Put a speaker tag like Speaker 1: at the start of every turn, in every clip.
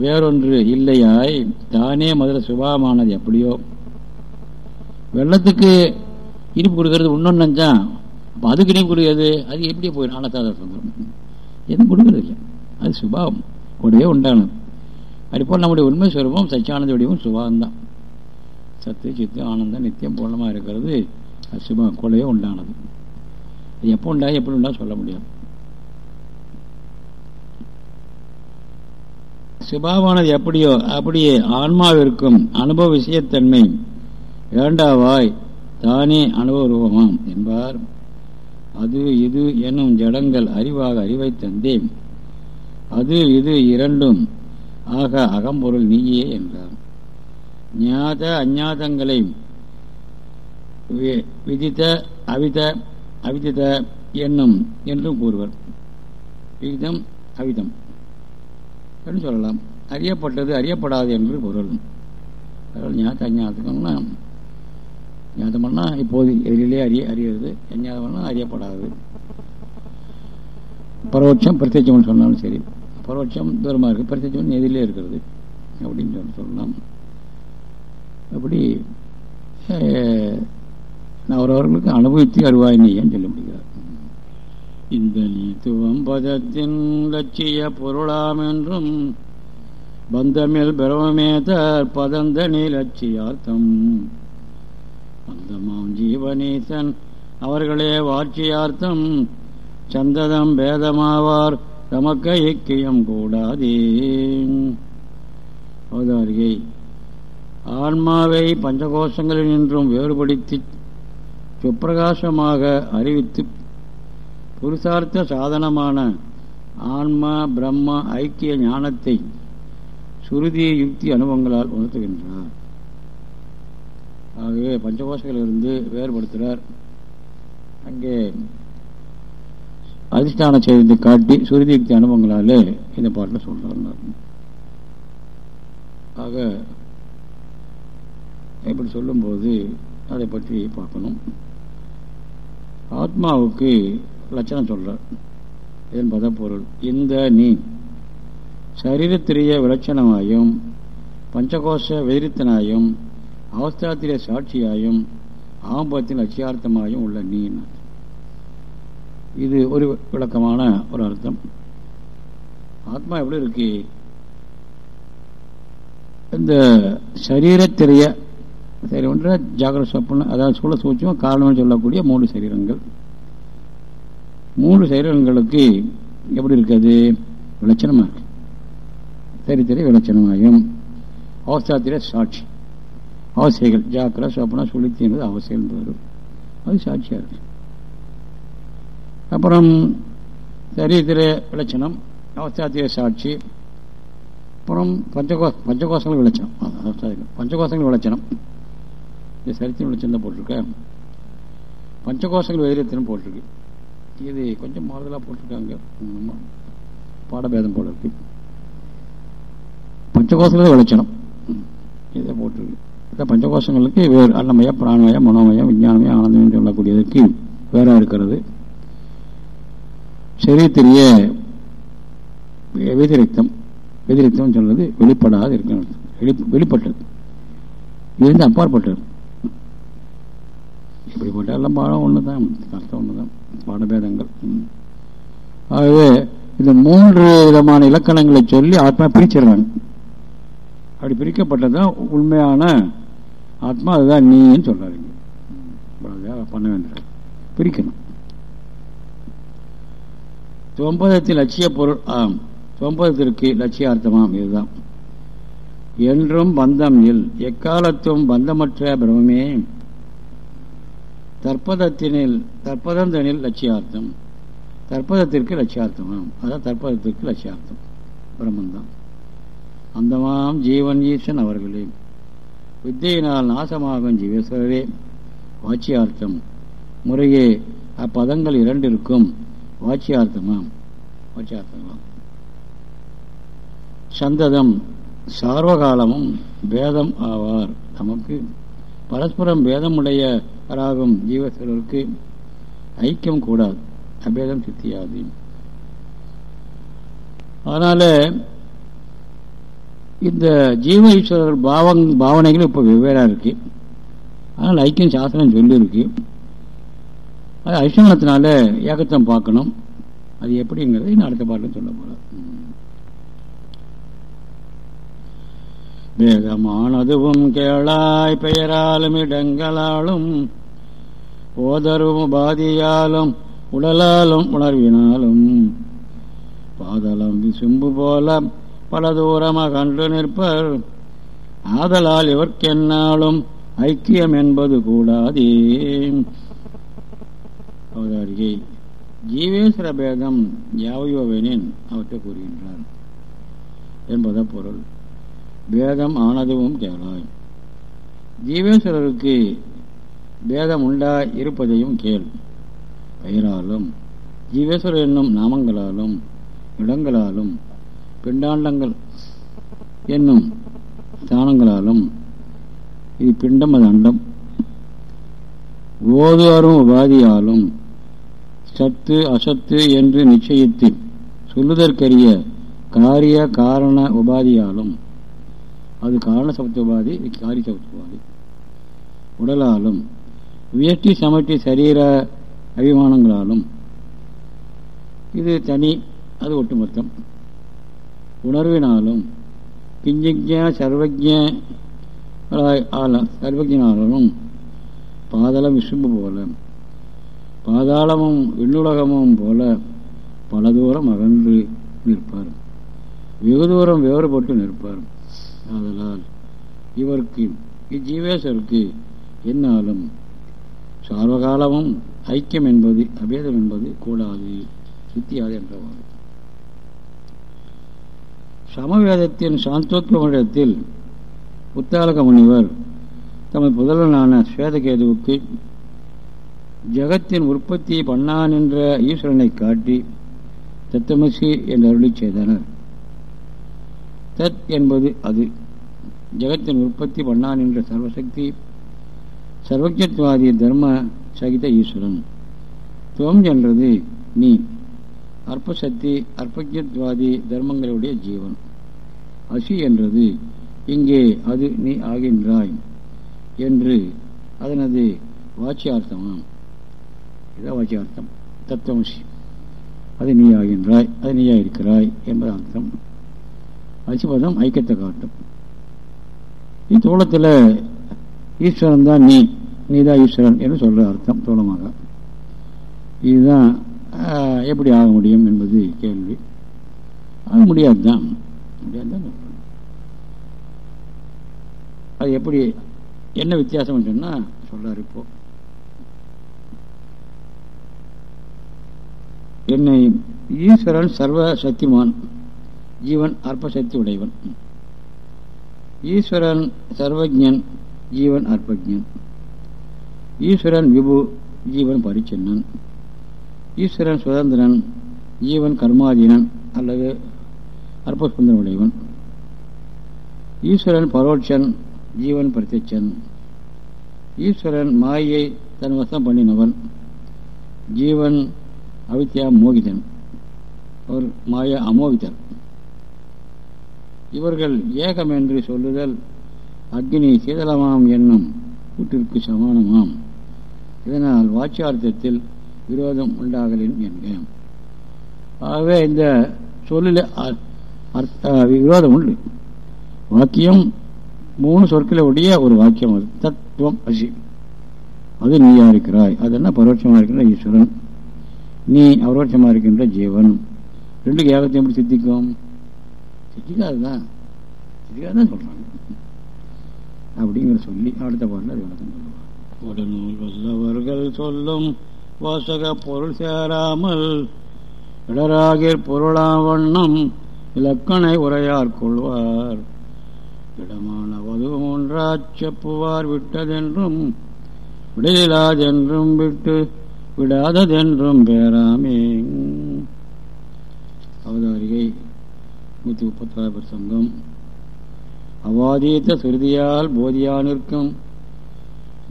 Speaker 1: வேறொன்று இல்லையாய் தானே முதல்ல சுபாவமானது எப்படியோ. வெள்ளத்துக்கு இனிப்பு கொடுக்கறது இன்னொன்னு நினச்சான் அப்போ அதுக்கு இனிப்பு கொடுக்கிறது அது எப்படி போய் ஆனத்தாத சொல்கிறோம் எதுவும் கொடுக்கறது இல்லை அது சுபாவம். கூடவே உண்டானது. அதுபோல் நம்முடைய உண்மை சுரூபம் சச்சியானந்த வடிவம் சுபாவம்தான். சத்து சித்து ஆனந்தம் நித்தியம் பூர்ணமாக இருக்கிறது. அது சுபம் கூடவே உண்டானது. அது எப்போ உண்டா எப்படி உண்டா சொல்ல முடியாது. சுபாவானது எப்படியோ அப்படியே ஆன்மாவிற்கும் அனுபவ விஷயத்தன்மை வேண்டாவாய் தானே அனுபவ ரூபமாம் என்பார். அது இது எனும் ஜடங்கள் அறிவாக அறிவை தந்தேன். அது இது இரண்டும் ஆக அகம்பொருள் நீயே என்றார். ஞாத அஞ்ஞாதங்களை விதித்த அவித அவிதித என்னும் என்றும் கூறுவர். விகிதம் அவிதம். என்று சொல்லலாம். அறியப்பட்டது அறியப்படாது என்று பொருள். அதனால் ஞாத்த அஞ்ஞாதம்னா ஞாதம்னா இப்போது எதிரிலே அறிய அறியறது. அஞ்ஞாதம்னா அறியப்படாது. பரோட்சம் பிரத்யட்சம்னு சொன்னாலும் சரி. பரோட்சம் தூரமாக இருக்குது பிரத்யட்சம் எதிரிலே இருக்கிறது. அப்படின்னு சொல்லி சொல்லலாம். அப்படி அவரவர்களுக்கு அனுபவித்து அறிவாயினியன்னு நீன்னு சொல்ல முடிகிறார் இந்த நீத்துவம் பதத்தின் லட்சிய பொருளாம் என்றும் பந்தமில் பிரமமேதர் பதந்தனி லட்சியார்த்தம். பந்தமாம் ஜீவனீசன் அவர்களே வாட்சியார்த்தம் சந்ததம் பேதமாவார் தமக்க ஐக்கியம் கூடாதே. அவதாரிகை ஆன்மாவை பஞ்சகோஷங்களில் நின்றும் வேறுபடுத்தி சுப்பிரகாசமாக அறிவித்து புருஷார்த்த சாதனமான ஆன்மா பிரம்மா ஐக்கிய ஞானத்தை சுருதி யுக்தி அனுபவங்களால் உணர்த்துகின்றார். ஆகவே பஞ்சகோஷங்களிலிருந்து வேறுபடுத்துகிறார். அங்கே அதிஷ்டான செய்தி காட்டி சுருதி யுக்தி அனுபவங்களாலே இந்த பாட்டில் சொல்கிறார் ஆக இப்படி சொல்லும்போது அதை பற்றி பார்க்கணும். ஆத்மாவுக்கு லட்சணம் சொல்றார் இதன் பதப்பொருள் இந்த நீ. சரீரத்திரிய விலட்சணமாயும் பஞ்சகோஷ வெதிரித்தனாயும் அவஸ்தாத்திரிய சாட்சியாயும் ஆம்பத்தின் லட்சியார்த்தமாயும் உள்ள நீ இது ஒரு விளக்கமான ஒரு அர்த்தம். ஆத்மா எப்படி இருக்கு? இந்த சரீரத்திரிய சரி ஒன்று ஜாகிர சொப்பன அதாவது சூழ சூட்சம் காரணம் சொல்லக்கூடிய மூன்று சரீரங்கள். மூன்று சைரகங்களுக்கு எப்படி இருக்குது? விளச்சணமாக இருக்கு சரித்திரை விளச்சணமாகும் அவசாத்திர சாட்சி. அவசியங்கள். ஜாக்கிர சொப்பன சுழித்தி என்பது அவசியம் வரும். அது சாட்சியாக இருக்கு. அப்புறம் சரித்திர விளச்சனம் அவஸ்தாத்திர சாட்சி. அப்புறம் பஞ்சகோ பஞ்சகோஷங்கள் விளச்சணம் பஞ்சகோஷங்கள் விளைச்சனம். இந்த சரித்திரம் விளச்சணம் தான் போட்டிருக்க பஞ்சகோஷங்கள் வைரத்தினம் போட்டிருக்கு. இது கொஞ்சம் மாறுதலாக போட்டிருக்காங்க. பாடபேதம் போல இருக்கு. பஞ்சகோஷங்கள் விளைச்சனம் இதை போட்டிருக்கு. இந்த பஞ்சகோஷங்களுக்கு வேறு அன்னமயம் பிராணமயம் மனோமயம் விஞ்ஞானமயம் ஆனந்தமயம் சொல்லக்கூடியதற்கு வேற இருக்கிறது. சரீரத்திரிய வெதிரித்தம் வெதிரித்தம் சொல்றது வெளிப்படாது இருக்கணும். வெளிப்பட்டது. இருந்து அப்பாற்பட்டது. இப்படிப்பட்ட எல்லாம் பாடம் ஒன்று தான் கஷ்டம் ஒன்று தான் பாடபேதங்கள். ஆகவே இந்த மூன்று விதமான இலக்கணங்களை சொல்லி ஆத்மா பிரிச்சிடுறாங்க அப்படி பிரிக்கப்பட்டதுதான் உண்மையான ஆத்மா அதுதான் நீன்னு சொல்றாருங்க பண்ண வேண்டாம் பிரிக்கணும். தொம்பதத்தின் லட்சிய பொருள் ஆம். தொம்பதத்திற்கு லட்சியார்த்தமாம் இதுதான். என்றும் பந்தம் இல் எக்காலத்தும் பந்தமற்ற பிரமே தற்பதத்தினில் தற்பதந்தனில் லட்சியார்த்தம். தற்பதத்திற்கு லட்சியார்த்தமாம் அதான் தற்பதத்திற்கு லட்சியார்த்தம். பிரம்மந்தான். அந்தமாம் ஜீவன் ஈசன் அவர்களே வித்தையினால் நாசமாகும் ஜீவேஸ்வரரே வாட்சியார்த்தம். முறையே அப்பதங்கள் இரண்டிற்கும் வாட்சியார்த்தமாம் வாட்சியார்த்தமாம் சந்ததம் சார்வகாலமும் பேதம் ஆவார். நமக்கு பரஸ்பரம் பேதமுடையவராகும் ஜீவஸ்வரருக்கு ஐக்கியம் கூடாது அபேதம் சித்தியாது. அதனால இந்த ஜீவ ஈஸ்வரர் பாவங் பாவனைகள் இப்போ வெவ்வேறாக இருக்கு. அதனால் ஐக்கியம் சாஸ்திரம் சொல்லியிருக்கு அது அரிசனத்தினால ஏகத்தம் பார்க்கணும். அது எப்படிங்கிறது இன்னும் அடுத்த பாட்டில் சொல்ல போகிறேன் வேகமானதுவும் கேளாய் பெயராலும் இடங்களாலும் ஓதரும் பாதியாலும் உடலாலும் உணர்வினாலும். பாதலம் விசும்பு போல பல தூரமாக கண்டு நிற்பர். ஆதலால் இவர்க்கென்னாலும் ஐக்கியம் என்பது கூடாதே. அவதாரிகை ஜீவேஸ்வர பேதம் யாவையோவெனின் அவற்றை கூறுகின்றார். என்பத பொருள். பேதம் ஆனதுவும் கேளாய். ஜீவேஸ்வரருக்கு பேதம் உண்டா இருப்பதையும் கேள். பெயராலும் ஜீவேஸ்வரர் என்னும் நாமங்களாலும் இடங்களாலும் பிண்டாண்டங்கள் என்னும் ஸ்தானங்களாலும் இது பிண்டம் அது அண்டம். ஓதுவரும் உபாதியாலும் சத்து அசத்து என்று நிச்சயித்து சொல்லுதற்கரிய காரிய காரண உபாதியாலும் அது காரண சப்த உபாதி இது காரிய உபாதி உடலாலும் வியஷ்டி சமட்டி சரீர அபிமானங்களாலும் இது தனி அது ஒட்டுமொத்தம். உணர்வினாலும் கிஞ்சிஜ சர்வஜ சர்வஜனாலும் பாதாளம் விசும்பு போல பாதாளமும் விண்ணுலகமும் போல பல தூரம் அகன்று நிற்பார். வெகு தூரம் வேறுபட்டு நிற்பார். ஆதலால் இவருக்கு இஜீவேசருக்கு என்னாலும் சார்வகாலமும் ஐக்கியம் என்பது அபேதம் என்பது கூடாது. சித்தியாது என்றவாறு. சமவேதத்தின் சாந்தோத்வமிடத்தில் உத்தாலக முனிவர் தமது புதல்வனான ஸ்வேதகேதுவுக்கு ஜகத்தின் உற்பத்தி பண்ணான் என்ற ஈஸ்வரனை காட்டி தத்தமசி என்று அருளி செய்தனர். தத் என்பது அது. ஜெகத்தின் உற்பத்தி பண்ணான் என்ற சர்வசக்தி சர்வஜத்வாதி தர்ம சகித ஈஸ்வரன். துவம் என்றது நீ அற்பசக்தி அற்பஜத்வாதி தர்மங்களுடைய ஜீவன். அசி என்றது இங்கே அது நீ ஆகின்றாய் என்று அதனது வாட்சியார்த்தமாம் இதான் வாட்சியார்த்தம் தத்துவமசி. அது நீ ஆகின்றாய் அது நீயா இருக்கிறாய் என்பது அர்த்தம் அசிபதம் ஐக்கியத்தை காட்டும். இத்தோளத்தில் ஈஸ்வரன் தான் நீ நீதான் ஈஸ்வரன் என்று சொல்கிற அர்த்தம் தோளமாக. இதுதான் எப்படி ஆக முடியும் என்பது கேள்வி. ஆக முடியாது தான் முடியாது அது எப்படி என்ன வித்தியாசம் சொன்னால் சொல்றாரு இப்போ. என்னை ஈஸ்வரன் சர்வ சக்திமான் ஜீவன் அற்பசக்தி உடையவன். ஈஸ்வரன் சர்வஜன் ஜீவன் அற்பஜன் ஈஸ்வரன் விபு ஜீவன் பரிச்சின்னன். ஈஸ்வரன் சுதந்திரன் ஜீவன் கர்மாதீனன் அல்லது அற்பசுந்தரம் உடையவன் ஈஸ்வரன் பரோட்சன் ஜீவன் பிரத்யட்சன். ஈஸ்வரன் மாயை தன் வசம் பண்ணினவன். ஜீவன் அவித்யா மோகிதன். அவர் மாயா அமோகிதன் இவர்கள் ஏகம் என்று சொல்லுதல் அக்னி சீதளமாம் என்னும் கூட்டிற்கு சமானமாம். இதனால் வாட்சியார்த்தத்தில் விரோதம் உண்டாகலின் என்க ஆகவே இந்த சொல்லில் விரோதம் உண்டு. வாக்கியம் மூணு சொற்களை உடைய ஒரு வாக்கியம் அது. தத்துவம் அசி அது நீயா இருக்கிறாய். அது என்ன? பரோட்சமாக இருக்கின்ற ஈஸ்வரன். நீ அவரோட்சமாக இருக்கின்ற ஜீவன். ரெண்டு ஏகத்தையும் எப்படி சித்திக்கும்? சித்திக்காதுதான் சித்திக்காதுதான் சொல்றாங்க. அப்படிங்கிற சொல்லி அடுத்த பாட்டில் அது விளக்கம் சொல்லுவாங்க உடனூல் வல்லவர்கள் சொல்லும் வாசக பொருள் சேராமல் இடராகிர் பொருளாம் வண்ணம் இலக்கணை உரையார் கொள்வார். இடமான வதுவும் ஒன்றாச் செப்புவார் விட்டதென்றும் விடையிலாதென்றும் விட்டு விடாததென்றும் பேராமே அவதாரிகை நூற்றி முப்பத்தாறு சங்கம். அவாதீத சுருதியால் போதியானிருக்கும்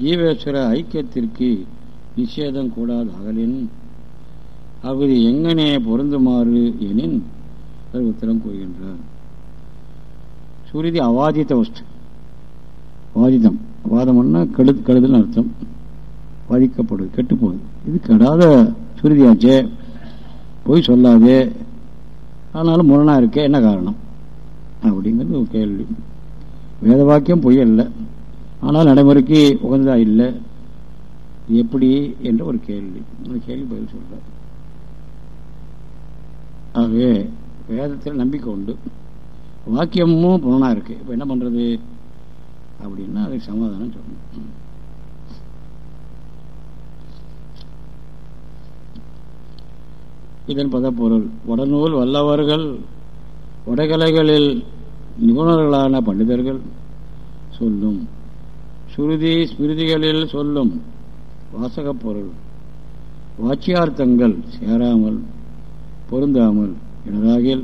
Speaker 1: ஜீவேஸ்வர ஐக்கியத்திற்கு நிஷேதம் கூடாது அகலின். அவது எங்கனே பொருந்துமாறு எனின் உத்தரம் கூறுகின்றார். சுருதி அவாதித்த வஸ்து வாதிதம். வாதம்னா கெடு கெடுதல்னு அர்த்தம். பாதிக்கப்படுது கெட்டு போகுது இது கெடாத சுருதியாச்சே பொய் சொல்லாதே. ஆனாலும் முரணாக இருக்க என்ன காரணம்? அப்படிங்கிறது ஒரு கேள்வி. வேத வாக்கியம் பொய் அல்ல. ஆனால் நடைமுறைக்கு உகந்ததா இல்லை? எப்படி என்ற ஒரு கேள்வி. அந்த கேள்வி பதில் சொல்ற ஆகவே வேதத்தில் நம்பிக்கை உண்டு. வாக்கியமும் புலனா இருக்கு. இப்போ என்ன பண்ணுறது அப்படின்னா அதுக்கு சமாதானம் சொல்லணும். இதன் பதப்பொருள். உடனூல் வல்லவர்கள் உடைகலைகளில் நிபுணர்களான பண்டிதர்கள் சொல்லும். சுருதி ஸ்மிருதிகளில் சொல்லும் வாசகப் பொருள் வாச்சியார்த்தங்கள் சேராமல் பொருந்தாமல் இடராகில்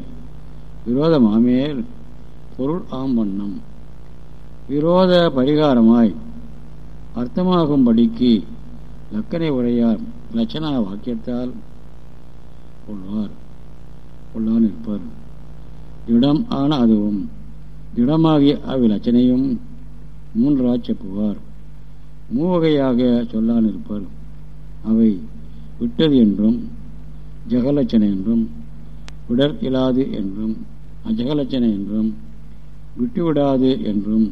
Speaker 1: விரோதமாமேல் பொருள் ஆம்பண்ணம் விரோத பரிகாரமாய் அர்த்தமாகும்படிக்கு லக்கனை உரையார் லட்சணா வாக்கியத்தால் கொள்வார். கொள்ளான் இருப்பார். திடம் ஆன அதுவும் திடமாகிய அவ்விலச்சனையும் மூன்றா செப்புவார் மூவகையாக சொல்லான் இருப்பார். அவை விட்டது என்றும் ஜெகலட்சணை என்றும் விடர் இலாது என்றும் அஜகலட்சணை என்றும் விட்டுவிடாது என்றும்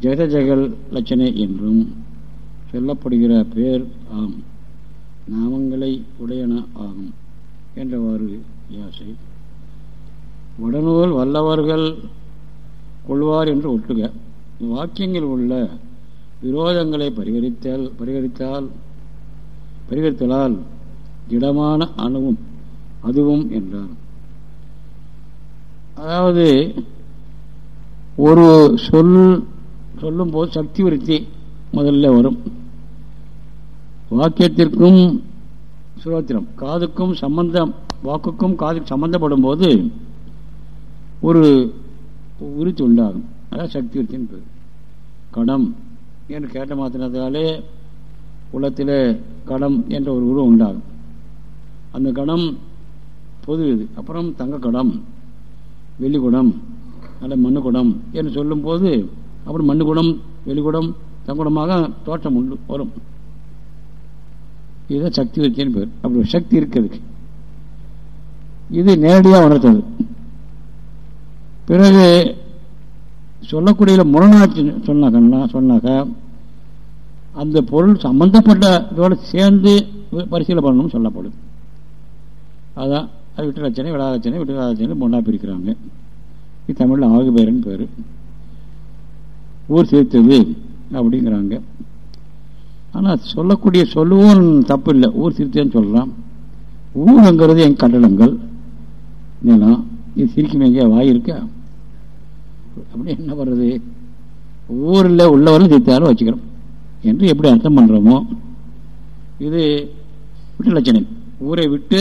Speaker 1: ஜெகஜகல் லட்சணை என்றும் சொல்லப்படுகிற பேர் ஆம். நாமங்களை உடையன ஆகும். என்றவாறு யாசை உடனூல் வல்லவர்கள் கொள்வார் என்று ஒட்டுக. வாக்கியங்கள் உள்ள விரோதங்களை பரிகரித்தால் பரிகரித்தால் பரிகரித்தலால் திடமான அணுவும் அதுவும் என்றார். அதாவது ஒரு சொல் சொல்லும் போது சக்தி விருத்தி முதல்ல வரும். வாக்கியத்திற்கும் சுரோத்திரம். காதுக்கும் சம்பந்தம் வாக்குக்கும் காதுக்கு சம்பந்தப்படும் போது ஒரு உரித்து உண்டாகும். அதான் சக்தி உறுத்தின் பேர். கடம் என்று கேட்ட மாத்தினதாலே குளத்தில் கடம் என்ற ஒரு உருவம் உண்டாகும். அந்த கடம் பொது இது. அப்புறம் தங்க கடம் வெள்ளி குடம் அல்ல மண்ணு குடம் என்று சொல்லும்போது அப்புறம் மண்ணு குடம் வெளிக்குடம் தங்குடமாக தோற்றம் உண்டு வரும். இதுதான் சக்தி விருத்தின்னு பேர். அப்படி ஒரு சக்தி இருக்கிறதுக்கு இது நேரடியாக உணர்த்தது. பிறகு சொல்லக்கூடிய முரணாட்சி சொன்னாக்கன்னா சொன்னாக்க அந்த பொருள் சம்பந்தப்பட்ட இதோடு சேர்ந்து பரிசீலனை பண்ணணும்னு சொல்லப்படும் அதான் அது விட்டு லட்சணை விடாலட்சணை விட்டு விடாலட்சணை மூணா பிரிக்கிறாங்க. இது தமிழில் ஆகுபேருன்னு பேர். ஊர் சேர்த்தது அப்படிங்கிறாங்க. ஆனால் சொல்லக்கூடிய சொல்லுவோம் தப்பு இல்லை ஊர் சிரித்தேன்னு சொல்கிறான் ஊருங்கிறது என் கட்டடங்கள். நிலம் இது சிரிக்கும் எங்கேயா வாய் இருக்கா? அப்படி என்ன பண்ணுறது ஊரில் உள்ளவரும் சிரித்தாலும் வச்சுக்கிறோம். என்று எப்படி அர்த்தம் பண்ணுறோமோ இது விட்டு லட்சணை ஊரை விட்டு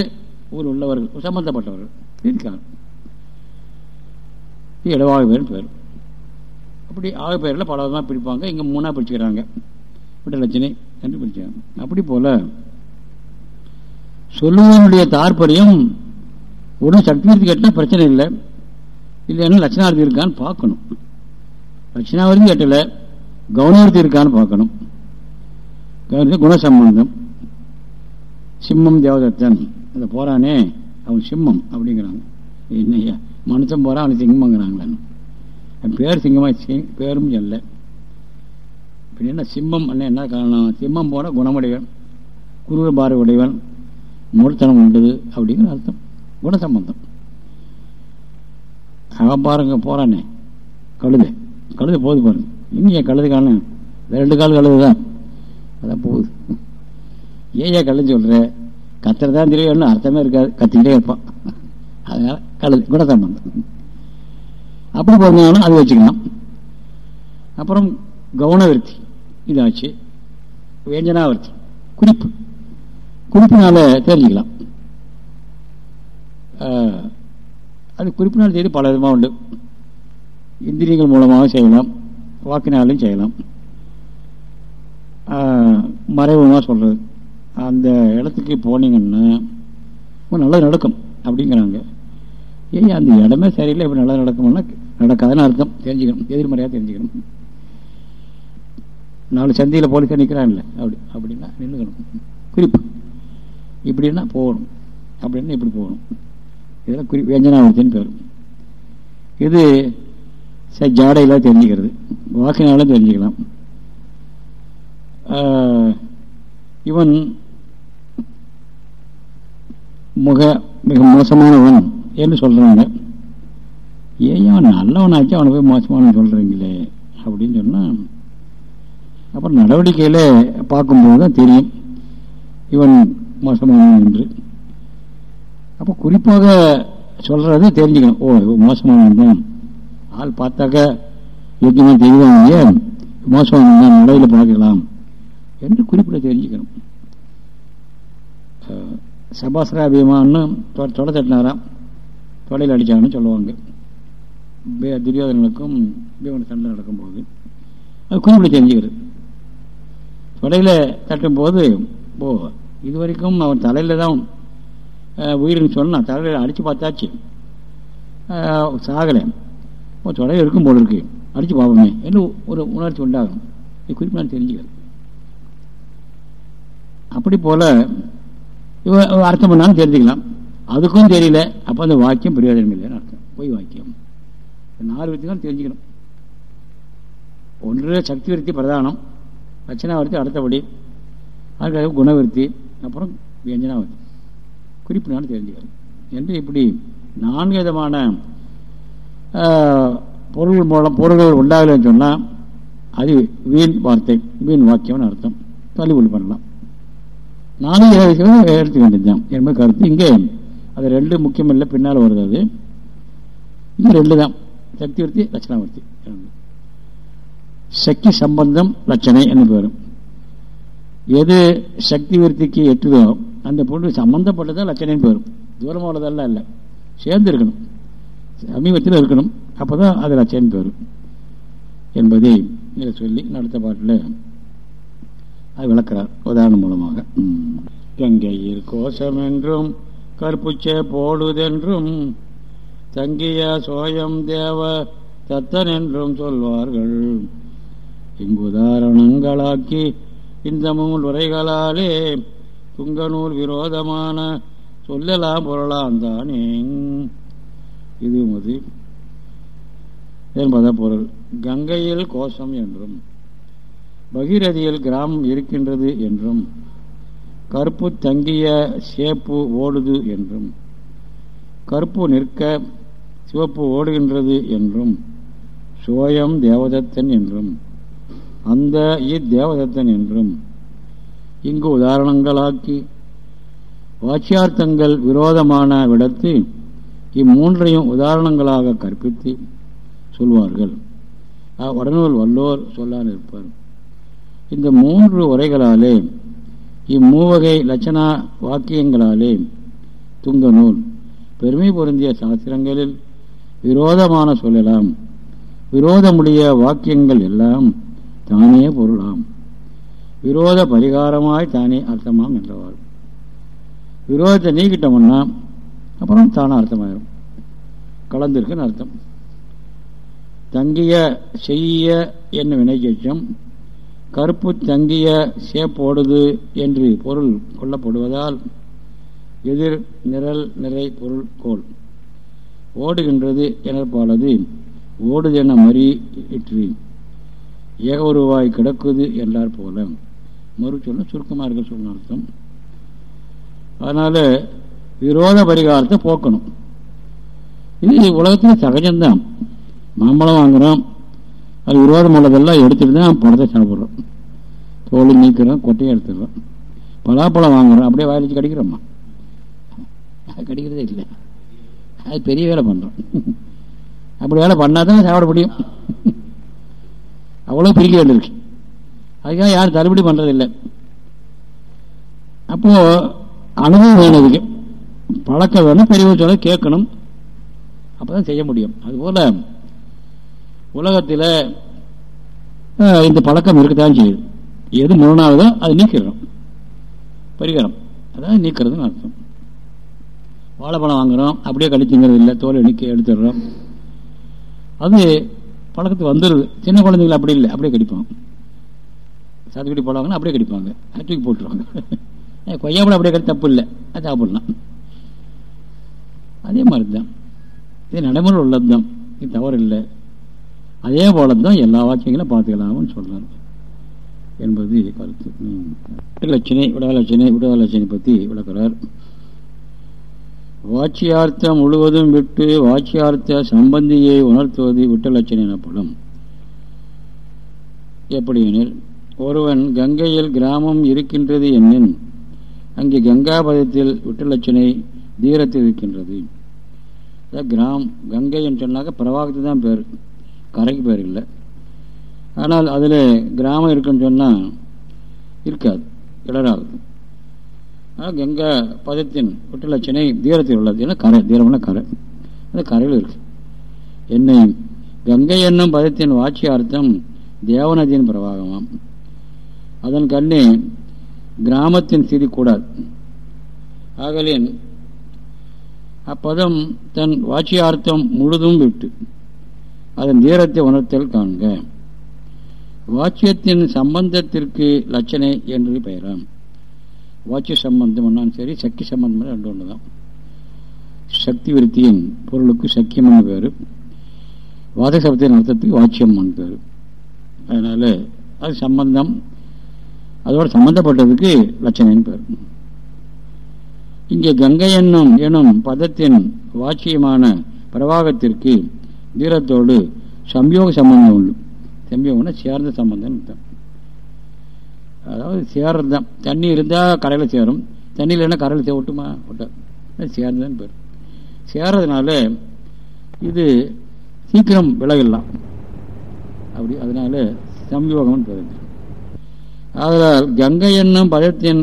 Speaker 1: ஊர் உள்ளவர்கள் சம்மந்தப்பட்டவர்கள் இருக்காங்க இடவாக பேர் பேர். அப்படி ஆக பேரில் பல விதமாக பிரிப்பாங்க. இங்கே மூணாக பிரிச்சுக்கிறாங்க. விட்டலட்சணை என்று பிரிச்சாங்க அப்படி போல சொல்லுவனுடைய தாற்பயம் உடனே சக்தி கேட்டால் பிரச்சனை இல்லை. இல்லைன்னா லட்சணார்த்தி இருக்கான்னு பார்க்கணும். லட்சணாவதி கேட்டல கவனார்த்தி இருக்கான்னு பார்க்கணும். குணசம்பந்தம் சிம்மம் தேவதத்தன். அந்த போறானே அவன் சிம்மம் அப்படிங்கிறாங்க. என்னையா மனுஷன் போறான் அவன் சிங்கம்ங்கிறாங்களே. பேர் சிங்கமா பேரும் சொல்ல என்ன சிம்மம் என்ன காரணம்? சிம்மம் போன குணமுடையவன் குருவ பாறை உடையவன் மூலத்தனம் உண்டது அப்படிங்கிற அர்த்தம். குணசம்பந்தம். அவன் பாருங்க போறானே. கழுது. கழுது போகுது பாருங்க. இன்னும் கழுது காணும் ரெண்டு கால் கழுது தான். அதான் போகுது. ஏன் கழுது சொல்ற? கத்துறதான் தெரியும் அர்த்தமே இருக்காது. கத்திக்கிட்டே இருப்பான். அதனால கழுது குணசம்பந்தம். அப்படி போனாலும் அது வச்சுக்கலாம். அப்புறம் கவுனவர்த்தி இதாச்சு. வேஞ்சனாவர்த்தி குறிப்பு. குறிப்பினால தெரிஞ்சுக்கலாம். அது குறிப்பினால் செய்து பல விதமாக உண்டு. இந்திரியங்கள் மூலமாக செய்யலாம். வாக்கினாலும் செய்யலாம். மறைவுமாக சொல்கிறது அந்த இடத்துக்கு போனீங்கன்னா நல்லது நடக்கும் அப்படிங்கிறாங்க. ஏன் அந்த இடமே சரியில்லை இப்படி நல்லா நடக்கும்னா நடக்காதுன்னு அர்த்தம். தெரிஞ்சுக்கணும். எதிர்மறையாக தெரிஞ்சுக்கணும். நாலு சந்தையில் போலீஸாக நிற்கிறான்ல அப்படி அப்படின்னா நின்றுக்கணும் குறிப்பு. இப்படின்னா போகணும். அப்படின்னா இப்படி போகணும். இதெல்லாம் குறி வியஞ்சனாவர்த்தின்னு பேர். இது ஜாடையில் தெரிஞ்சுக்கிறது. வாக்கினாலும் தெரிஞ்சுக்கலாம். இவன் முக மிக மோசமானவன் என்று சொல்கிறாங்க ஏன் அவன் நல்லவனாச்சும் அவனை போய் மோசமானவன் சொல்கிறீங்களே அப்படின்னு சொன்னால் அப்புறம் நடவடிக்கையில் பார்க்கும்போது தான் தெரியும். இவன் மோசமானவன் என்று. அப்போ குறிப்பாக சொல்கிறத தெரிஞ்சுக்கணும். ஓ மோசமானவன் தான். ஆள் பார்த்தாக்க யோக்கியமா தெரியுவாங்க மோசமானவன் தான் நடையில் பார்க்கலாம் என்று குறிப்பிட தெரிஞ்சுக்கணும். சபாஸ்ரா பீமான்னு தொலை தட்டினாராம். தொலையில் அடித்தாங்கன்னு சொல்லுவாங்க. துரியோதனனுக்கும் பீமன் சண்டை நடக்கும்போது. அது குறிப்பிட தெரிஞ்சுக்கிறது. தொடையில் தட்டும்போது ஓ இது வரைக்கும் அவன் தலையில் தான் உயிர்னு சொன்னான் தலையில் அடித்து பார்த்தாச்சு. சாகலை. ஓ தொடையில் இருக்கும் போல இருக்கு. அடித்து பார்ப்போமே. என்ன ஒரு உணர்ச்சி உண்டாகும். இது குறிப்பு நான் தெரிஞ்சுக்கிறது அப்படி போல அர்த்தம் பண்ணாலும் தெரிஞ்சுக்கலாம். அதுக்கும் தெரியல. அப்போ அந்த வாக்கியம் பிரயோஜனம் இல்லைன்னு அர்த்தம். பொய் வாக்கியம். நாலு விதத்துக்கும் தெரிஞ்சுக்கணும். ஒன்று சக்தி விருத்தி பிரதானம். லட்சணாவர்த்தி அடுத்தபடி அதுக்காக குணவர்த்தி அப்புறம் வியஞ்சனாவர்த்தி. குறிப்பினாலும் தெரிஞ்சுக்கணும் என்று இப்படி நான்கு விதமான பொருள் மூலம் பொருள்கள் உண்டாகலன்னு சொன்னால் அது வீண் வார்த்தை வீண் வாக்கியம்னு அர்த்தம். தள்ளிபொழி பண்ணலாம் நானும் எடுத்துக்க வேண்டியதுதான் என்பது கருத்து இங்கே அது ரெண்டு முக்கியம் இல்லை பின்னால் வருது அது. இது ரெண்டு தான் சக்திவர்த்தி லட்சணாவர்த்தி சக்தி சம்பந்தம் லட்சணை என்று பேரும். எது சக்தி விருத்திக்கு எட்டுதோ அந்த பொண்ணு சம்பந்தப்பட்டதான் லட்சணைன்னு பேரும். தூரமாக உள்ளதெல்லாம் இல்லை. சேர்ந்து இருக்கணும். சமீபத்தில் இருக்கணும். அப்போதான் அது லட்சணம் பேரும். என்பதை சொல்லி அடுத்த பாட்டில் அது விளக்கிறார் உதாரணம் மூலமாக. கங்கையில் கோஷம் என்றும் கற்புச்சே போடுதென்றும் தங்கிய சோயம் தேவ தத்தன் என்றும் சொல்வார்கள். இங்கு உதாரணங்களாக்கி இந்த மூல் உரைகளாலே துங்கநூல் விரோதமான சொல்லலாம் பொருளாம் தானே. இது முது என்பத பொருள். கங்கையில் கோஷம் என்றும் பகிரதியில் கிராமம் இருக்கின்றது என்றும் கருப்பு தங்கிய சேப்பு ஓடுது என்றும் கருப்பு நிற்க சிவப்பு ஓடுகின்றது என்றும் சோயம் தேவதத்தன் என்றும் அந்த இத்தேவதத்தன் என்றும் இங்கு உதாரணங்களாக்கி வாட்சியார்த்தங்கள் விரோதமான விடத்து இம்மூன்றையும் உதாரணங்களாக கற்பித்து சொல்வார்கள். வடநூல் வல்லோர் சொல்லான் இருப்பார். இந்த மூன்று உரைகளாலே இம்மூவகை லட்சணா வாக்கியங்களாலே துங்க நூல். பெருமை பொருந்திய சாஸ்திரங்களில் விரோதமான சொல்லலாம். விரோதமுடைய வாக்கியங்கள் எல்லாம் தானே பொருளாம். விரோத பரிகாரமாய் தானே அர்த்தமாம் என்றவாறு விரோதத்தை நீக்கிட்டோம்னா அப்புறம் தானே அர்த்தமாயிரும். கலந்திருக்குன்னு அர்த்தம். தங்கிய செய்ய என்ன வினைச்சம் கருப்பு தங்கிய சேப்போடுது என்று பொருள் கொள்ளப்படுவதால் எதிர் நிரல் நிறை பொருள் கோல். ஓடுகின்றது எனப்பாலது என மறி இற்று ஏக உருவாய் கிடக்குது என்றார் போல மறு சொல்ல சுருக்கமாக இருக்க சொல்ல அர்த்தம். அதனால் விரோத பரிகாரத்தை போக்கணும். இது உலகத்தில் சகஜம்தான். மாம்பழம் வாங்குறோம். அது விரோதம் உள்ளதெல்லாம் எடுத்துகிட்டு தான் பழத்தை சாப்பிட்றோம். தோல் நீக்கிறோம் கொட்டையும் எடுத்துடுறோம். பலாப்பழம் வாங்குறோம். அப்படியே வாயில் வச்சு கடிக்கிறோம்மா அது கடிக்கிறதே இல்லை. அது பெரிய வேலை பண்ணுறோம் அப்படி வேலை பண்ணால் தான் சாப்பிட முடியும். அவ்வளோ பிரிக்க வேண்டியிருக்கு அதுக்காக யாரும் தள்ளுபடி பண்ணுறதில்லை அப்போது அனுபவம் வேணும் அதுக்கு. பழக்கம் வேணும் பெரியவர் சொல்ல கேட்கணும். அப்போ தான் செய்ய முடியும். அதுபோல் உலகத்தில் இந்த பழக்கம் இருக்கத்தான் செய்யுது. எது முரணாவதோ அது நீக்கிறோம் பரிகாரம். அதான் நீக்கிறதுன்னு அர்த்தம். வாழைப்பழம் வாங்குறோம். அப்படியே கழிச்சுங்கிறது இல்லை. தோலை எடுத்துடுறோம். அது பழக்கத்துக்கு வந்துடுது சின்ன குழந்தைகள் அப்படி இல்லை. அப்படியே கடிப்பாங்க. சாத்துக்குடி போடுவாங்கன்னா அப்படியே கடிப்பாங்க. தூக்கி போட்டுருவாங்க. கொய்யா கூட அப்படியே கடி தப்பு இல்லை. அது சாப்பிடலாம். அதே மாதிரி தான் இது நடைமுறை உள்ளது தான் இது தவறு இல்லை அதே போல தான் எல்லா வாக்கியங்களும் பார்த்துக்கலாம்னு சொல்றாரு. என்பது கருத்து. லட்சணை விடலட்சணை விடலட்சணை பற்றி விளக்குறார். வாட்சியார்த்தம் முழுவதும் விட்டு வாட்சியார்த்த சம்பந்தியை உணர்த்துவது விட்டலட்சணை எனப்படும். எப்படியெனில் ஒருவன் கங்கையில் கிராமம் இருக்கின்றது என்னின் அங்கே கங்காபதத்தில் விட்டலட்சணை தீரத்தில் இருக்கின்றது. கிராம் கங்கை என்று சொன்னாக்க பிரவாகத்து தான் பேர் கரைக்கு பேர் இல்லை. ஆனால் அதில் கிராமம் இருக்குன்னு சொன்னால் இருக்காது இடராது கங்கா பதத்தின் விட்டலட்சணை தீரத்தில் உள்ளது. ஏன்னா கரை? தீரம்னா கரை? அது கரையில் இருக்கு. என்னை கங்கை என்னும் பதத்தின் வாட்சி அர்த்தம் தேவநதியின் பிரவாகமாம். அதன் கண்ணே கிராமத்தின் சிறி கூடாது ஆகலின் அப்பதம் தன் வாட்சியார்த்தம் முழுதும் விட்டு அதன் தீரத்தை உணர்த்தல் காண்க. வாட்சியத்தின் சம்பந்தத்திற்கு லட்சணை என்று பெயராம். வாட்சிய சம்பந்தம் சரி சக்தி சம்பந்தம் ரெண்டு ஒன்று தான் சக்தி விருத்தியின் பொருளுக்கு சக்கியமான பேர். வாத சப்தத்தின் அர்த்தத்துக்கு வாட்சியம்னு பேர். அதனால் அது சம்பந்தம். அதோடு சம்பந்தப்பட்டதுக்கு லட்சணைன்னு பேர். இங்கே கங்கை என்னும் எனும் பதத்தின் வாட்சியமான பிரவாகத்திற்கு தீரத்தோடு சம்யோக சம்பந்தம் உண்டு. சம்யோகம்னா சேர்ந்த சம்பந்தம் அதாவது சேர்றது தான். தண்ணி இருந்தால் கரையில் சேரும். தண்ணி இல்லைன்னா கரையில் சே ஒட்டுமா? ஒட்டாது சேர்ந்ததுன்னு பேர். சேர்றதுனால இது சீக்கிரம் விலகிடலாம் அப்படி அதனால சம்யோகம்னு பேருங்க. ஆதலால் கங்கை என்னும் பதத்தின்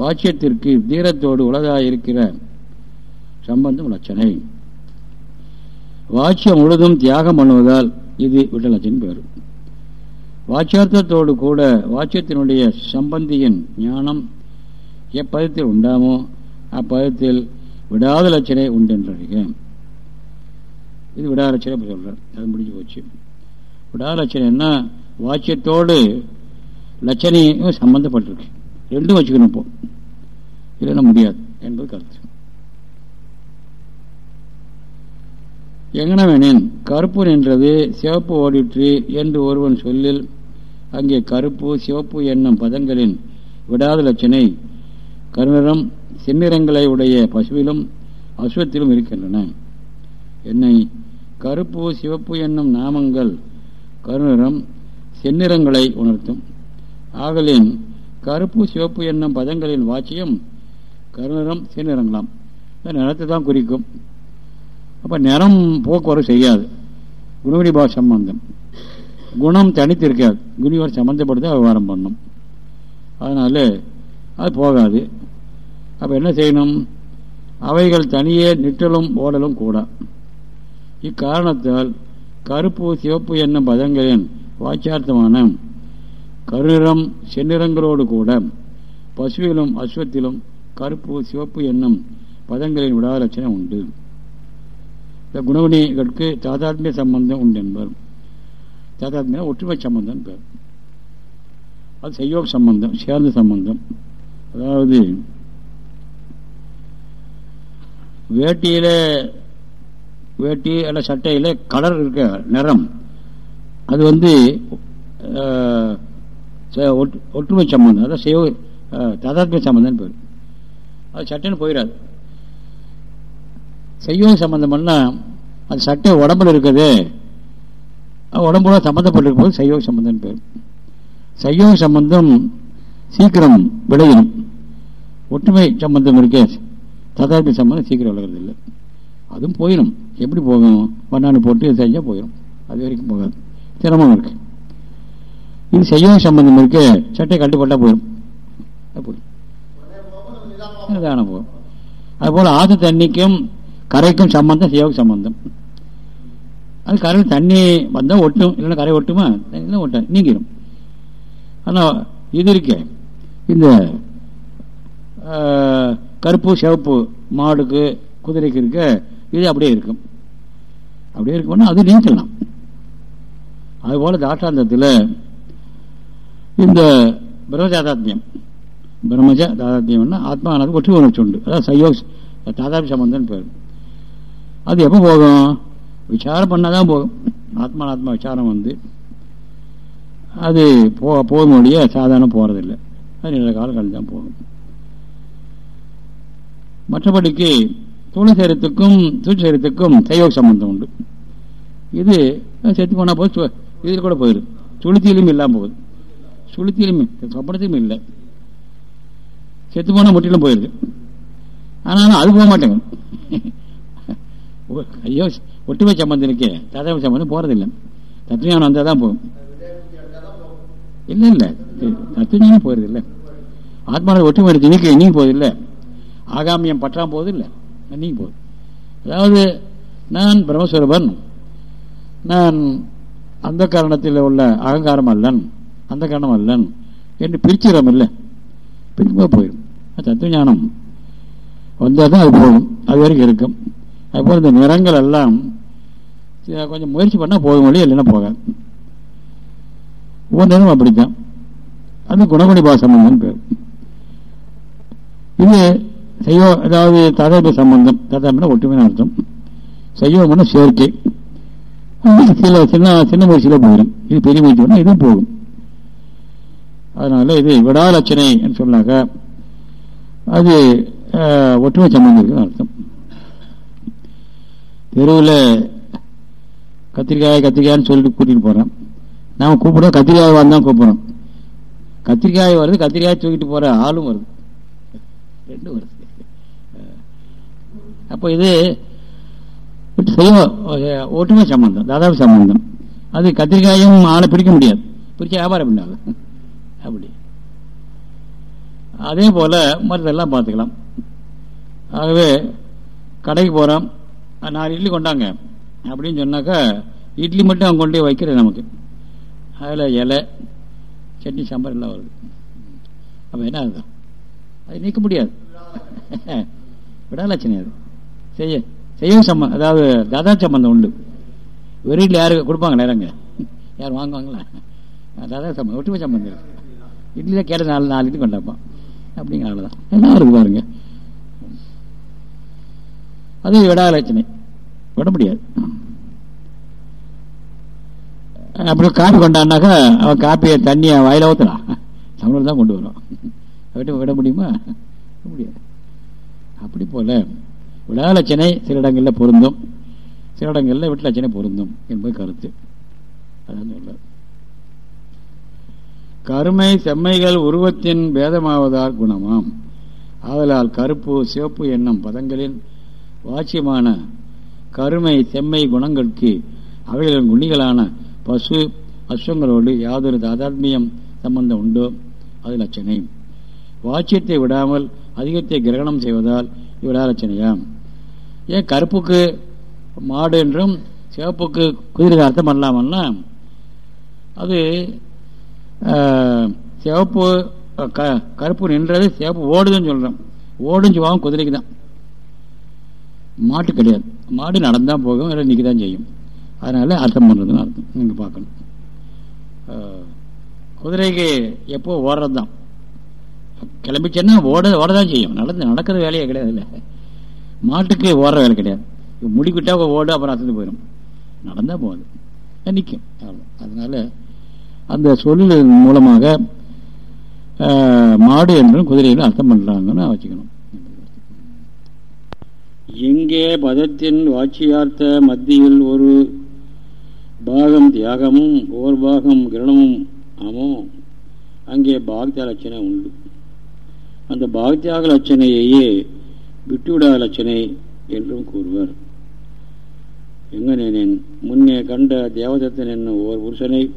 Speaker 1: வாட்சியத்திற்கு தீரத்தோடு உலகாக இருக்கிற சம்பந்தம் லட்சணை. வாட்சியம் முழுதும் தியாகம் பண்ணுவதால் இது விட்டலட்சன் பேர். வாட்சியார்த்தத்தோடு கூட வாச்சியத்தினுடைய சம்பந்தியின் ஞானம் எப்பதத்தில் உண்டாமோ அப்பதத்தில் விடாத லட்சணை உண்டென்றறிக. இது விடாத லட்சணை சொல்கிறேன் அது முடிஞ்சு போச்சு. விடாத லட்சணைன்னா என்ன லட்சணையும் சம்பந்தப்பட்டிருக்கு. ரெண்டும் வச்சுக்கணும் இப்போ. இல்லைன்னா முடியாது என்பது கருத்து. எங்கனவெனின் கருப்பு நின்றது சிவப்பு ஓடிற்று என்று ஒருவன் சொல்லில் அங்கே கருப்பு சிவப்பு என்னும் பதங்களின் விடாத லட்சணை கருநிறம் செந்நிறங்களை உடைய பசுவிலும் அசுவத்திலும் இருக்கின்றன. என்னை கருப்பு சிவப்பு என்னும் நாமங்கள் கருநிறம் செந்நிறங்களை உணர்த்தும். ஆகலின் கருப்பு சிவப்பு என்னும் பதங்களின் வாட்சியம் கருநிறம் செந்நிறங்களாம். நிறத்தை தான் குறிக்கும். அப்போ நிறம் போக்குவரம் செய்யாது. குணவினிபாவ சம்பந்தம். குணம் தனித்து இருக்காது குணிவர் சம்பந்தப்படுத்த விவகாரம் பண்ணும். அதனால அது போகாது. அப்போ என்ன செய்யணும்? அவைகள் தனியே நிற்றலும் ஓடலும் கூட. இக்காரணத்தால் கருப்பு சிவப்பு என்னும் பதங்களின் வாச்சார்த்தமான கருநிறம் செந்நிறங்களோடு கூட பசுவிலும் அஸ்வத்திலும் கருப்பு சிவப்பு என்னும் பதங்களின் விடாலட்சணம் உண்டு. இந்த குணவணிகளுக்கு தாதாத்மிய சம்பந்தம் உண்டு என்பார் தாதாத்மிய ஒற்றுமை சம்பந்தம் பேர். அது செய்யோக சம்பந்தம் சேர்ந்த சம்பந்தம். அதாவது வேட்டியில் வேட்டி அல்ல சட்டையில் கலர் இருக்க நிறம். அது வந்து ஒற்றுமை சம்பந்தம். அதான் செய்ய தாதாத்மிய சம்பந்தம் பேர். அது சட்டைன்னு போயிடாது. செய்யும் சம்பந்தம்னா அது சட்டை உடம்புல இருக்குது. உடம்போட சம்மந்தப்பட்டிருக்கும் போது சையோக சம்பந்தம் பேர். சையோக சம்பந்தம் சீக்கிரம் விளையும். ஒற்றுமை சம்பந்தம் இருக்கே. ததாபி சம்பந்தம் சீக்கிரம் விளைகிறது அதுவும் போயிடும் எப்படி போகும்? வண்ணாண்டு போட்டு செஞ்சால் போயிடும் அது வரைக்கும் போகாது. சிரமம் இருக்கு. இது செய்யோக சம்பந்தம் இருக்கு. சட்டை கட்டுப்பட்டா போயிடும் போயிடும் நிதானம் போகும் அதுபோல் ஆத்து தண்ணிக்கும் கரைக்கும் சம்பந்தம் சிவக்கு சம்பந்தம். அது கரையில் தண்ணி வந்தால் ஒட்டும் இல்லைன்னா கரை ஒட்டுமா? தண்ணி ஒட்ட நீங்கிடும் ஆனால் இது இருக்க இந்த கருப்பு சிவப்பு மாடுக்கு குதிரைக்கு இருக்க இது அப்படியே இருக்கும். அப்படியே இருக்கும்னா அது நீக்கலாம் அதுபோல் தாட்டாந்தத்தில் இந்த பிரம்மஜாதாத்மியம் பிரம்மஜ தாதாத்மியம்னா ஆத்மானது ஒற்று உணர்ச்சி உண்டு. அதாவது சயோக் தாதாபி சம்பந்தம் பேர். அது எப்போ போகும்? விசாரம் பண்ணாதான் போகும் ஆத்மா ஆத்மா விசாரம் வந்து அது போ போகும் ஒழிய சாதாரண போறதில்லை. அது நீண்ட காலம் கழிச்சு தான் போகும் மற்றபடிக்கு துணை சேரத்துக்கும் சூழ்ச்சி சேரத்துக்கும் சம்பந்தம் உண்டு. இது செத்து போனால் போது இதில் கூட போயிடும். சுளுத்தியிலும் இல்லாமல் போகுது. சுளுத்தியிலும் சொப்பனத்திலும் இல்லை. செத்து போனால் முட்டிலும் போயிடுது ஆனாலும் அது போக மாட்டேங்க ஐயோ ஒட்டுமை சம்பந்தனுக்கு தத்துவ சம்பந்தம் சம்பந்தம் போறதில்லை. தத்துவஞானம் வந்தால் தான் போகும் இல்லை இல்லை. தத்துவஞானம் போயிருது இல்லை ஆத்மாவில் ஒற்றுமை எடுத்து நீக்க நீங்க போதில்லை ஆகாமியம் பற்றாம போகுது இல்லை நீங்க போகுது அதாவது நான் பிரம்மஸ்வரபன். நான் அந்த காரணத்தில் உள்ள அகங்காரம் அல்லன் அந்த காரணம் அல்லன் என்று பிரிச்சுக்கிறோம் இல்லை. பிரிக்கும்போது போயிடும் தத்துவஞானம். வந்தால் தான் அது போகும். அது வரைக்கும் இருக்கும். அதுபோல் இந்த நிறங்கள் எல்லாம் கொஞ்சம் முயற்சி பண்ணால் போகும் வழி இல்லைன்னா போகாது. ஒவ்வொன்றும் அப்படித்தான். அது குணகுணி பாசம்பந்தம் பேர். இது செய்யோ அதாவது ததாபி சம்பந்தம். ததாபினா ஒற்றுமையான அர்த்தம். செய்யோம்னா சேர்க்கை. சில சின்ன சின்ன முயற்சியில் போயிடும். இது பெரிய முயற்சி இதுவும் போகும். அதனால இது விடாலட்சணை என்று சொன்னாக்க அது ஒற்றுமை சம்பந்தம் இருக்குன்னு அர்த்தம். தெருவில் கத்திரிக்காய் கத்திரிக்காய்னு சொல்லிட்டு கூட்டிகிட்டு போகிறேன் நாம் கூப்பிடுவோம் கத்திரிக்காய் வந்தான் கூப்பிடுறோம். கத்திரிக்காய் வருது கத்திரிக்காய் தூக்கிட்டு போகிற ஆளும் வருது. ரெண்டும் வருது. அப்போ இது செய்ய ஒற்றுமை சம்பந்தம் தாதாவி சம்பந்தம். அது கத்திரிக்காயும் ஆளை பிடிக்க முடியாது. பிடிச்ச வியாபாரம் பண்ணாது அப்படி. அதே போல் மருந்தெல்லாம் பார்த்துக்கலாம். ஆகவே கடைக்கு போகிறோம் நாலு இட்லி கொண்டாங்க. அப்படின்னு சொன்னாக்கா இட்லி மட்டும் அவங்க கொண்டு வைக்கிறது நமக்கு. அதில் இலை சட்னி சாம்பார் எல்லாம் வருது. அப்போ என்ன அதுதான் அது நீக்க முடியாது. விடாலட்சணி அது செய்ய செய்யும் சம்பந்தம் அதாவது தாதா சம்பந்தம் உண்டு. வெறியில் யாரு கொடுப்பாங்க நேரங்க. யார் வாங்குவாங்களா? தாதா சம்பந்தம் ஒற்றுமை சம்பந்தம் இட்லி தான் கேட்ட நாலு நாலு இட்லி கொண்டாப்பான் அப்படிங்கிற ஆள் தான் எல்லாம் இருக்கு பாருங்க. அது விடாலட்சணை விட முடியாது. அப்படி காப்பி கொண்டான்னாக்கா அவன் காப்பியை தண்ணியை வாயில ஊத்துறான் தமிழர் தான் கொண்டு வரும். விட்டு விட முடியுமா? முடியாது. அப்படி போல விடாலட்சணை சில இடங்களில் பொருந்தும். சில இடங்களில் விட்டலட்சணை பொருந்தும் என்பது கருத்து. அதான் சொல்ல கருமை செம்மைகள் உருவத்தின் பேதமாவதால் குணமாம். ஆதலால் கருப்பு சிவப்பு என்னும் பதங்களின் வாட்சியமான கருமை செம்மை குணங்களுக்கு அவைகளின் குணிகளான பசு அஸ்வங்களோடு யாதொரு தாதாத்மியம் சம்பந்தம் உண்டோ? அது லட்சணை. வாட்சியத்தை விடாமல் அதிகத்தை கிரகணம் செய்வதால் இவ்விடா லட்சணையாம் ஏன் கருப்புக்கு மாடு என்றும் சிவப்புக்கு குதிரை அர்த்தம் பண்ணலாமல்னா அது சிவப்பு கருப்பு நின்றது சிவப்பு ஓடுதுன்னு சொல்கிறோம் ஓடும் சிவாவும் குதிரைக்கு தான் மாட்டு கிடையாது. மாடு நடந்தான் போகும் இல்லை நிற்க தான் செய்யும். அதனால அர்த்தம் பண்ணுறதுன்னு அர்த்தம். நீங்கள் பார்க்கணும். குதிரைக்கு எப்போ ஓடுறது தான் கிளம்பிச்சேன்னா ஓட ஓட தான் செய்யும். நடந்து நடக்கிற வேலையே கிடையாது இல்லை. மாட்டுக்கு ஓடுற வேலை கிடையாது. முடிக்கிட்டா ஓடு அப்புறம் அசந்து போயிடும் நடந்தால் போகுது. நிற்கும் அதனால அந்த சொல்லில் மூலமாக மாடு என்றும் குதிரையிலும் அர்த்தம் பண்ணுறாங்கன்னு வச்சுக்கணும். எங்கே பதத்தின் வாட்சியார்த்த மத்தியில் ஒரு பாகம் தியாகமும் ஓர் பாகம் கிரணமும் ஆமோ? அங்கே பாக்திய லட்சணை உண்டு. அந்த பாக்தியாக லட்சணையையே விட்டுவிடா லட்சணை என்றும் கூறுவர். எங்கனேனேன்? முன்னே கண்ட தேவதத்தன் என்னும் ஓர் புருஷனை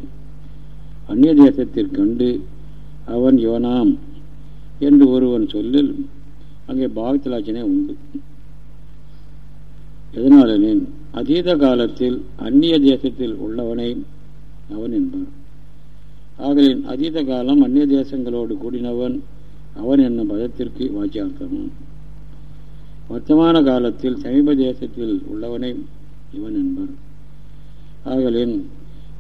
Speaker 1: அந்நிய தேசத்திற்கண்டு அவன் இவனாம் என்று ஒருவன் சொல்லில் அங்கே பாகத்த லட்சணை உண்டு. எதனாலெனின் அதீத காலத்தில் அந்நிய தேசத்தில் உள்ளவனை அவன் என்பான். ஆகலின் அதீத காலம் அந்நிய தேசங்களோடு கூடினவன் அவன் என்னும் பதத்திற்கு வாக்கியார்த்தமும் வர்த்தமான காலத்தில் சமீப தேசத்தில் உள்ளவனை இவன் என்பர் ஆகலின்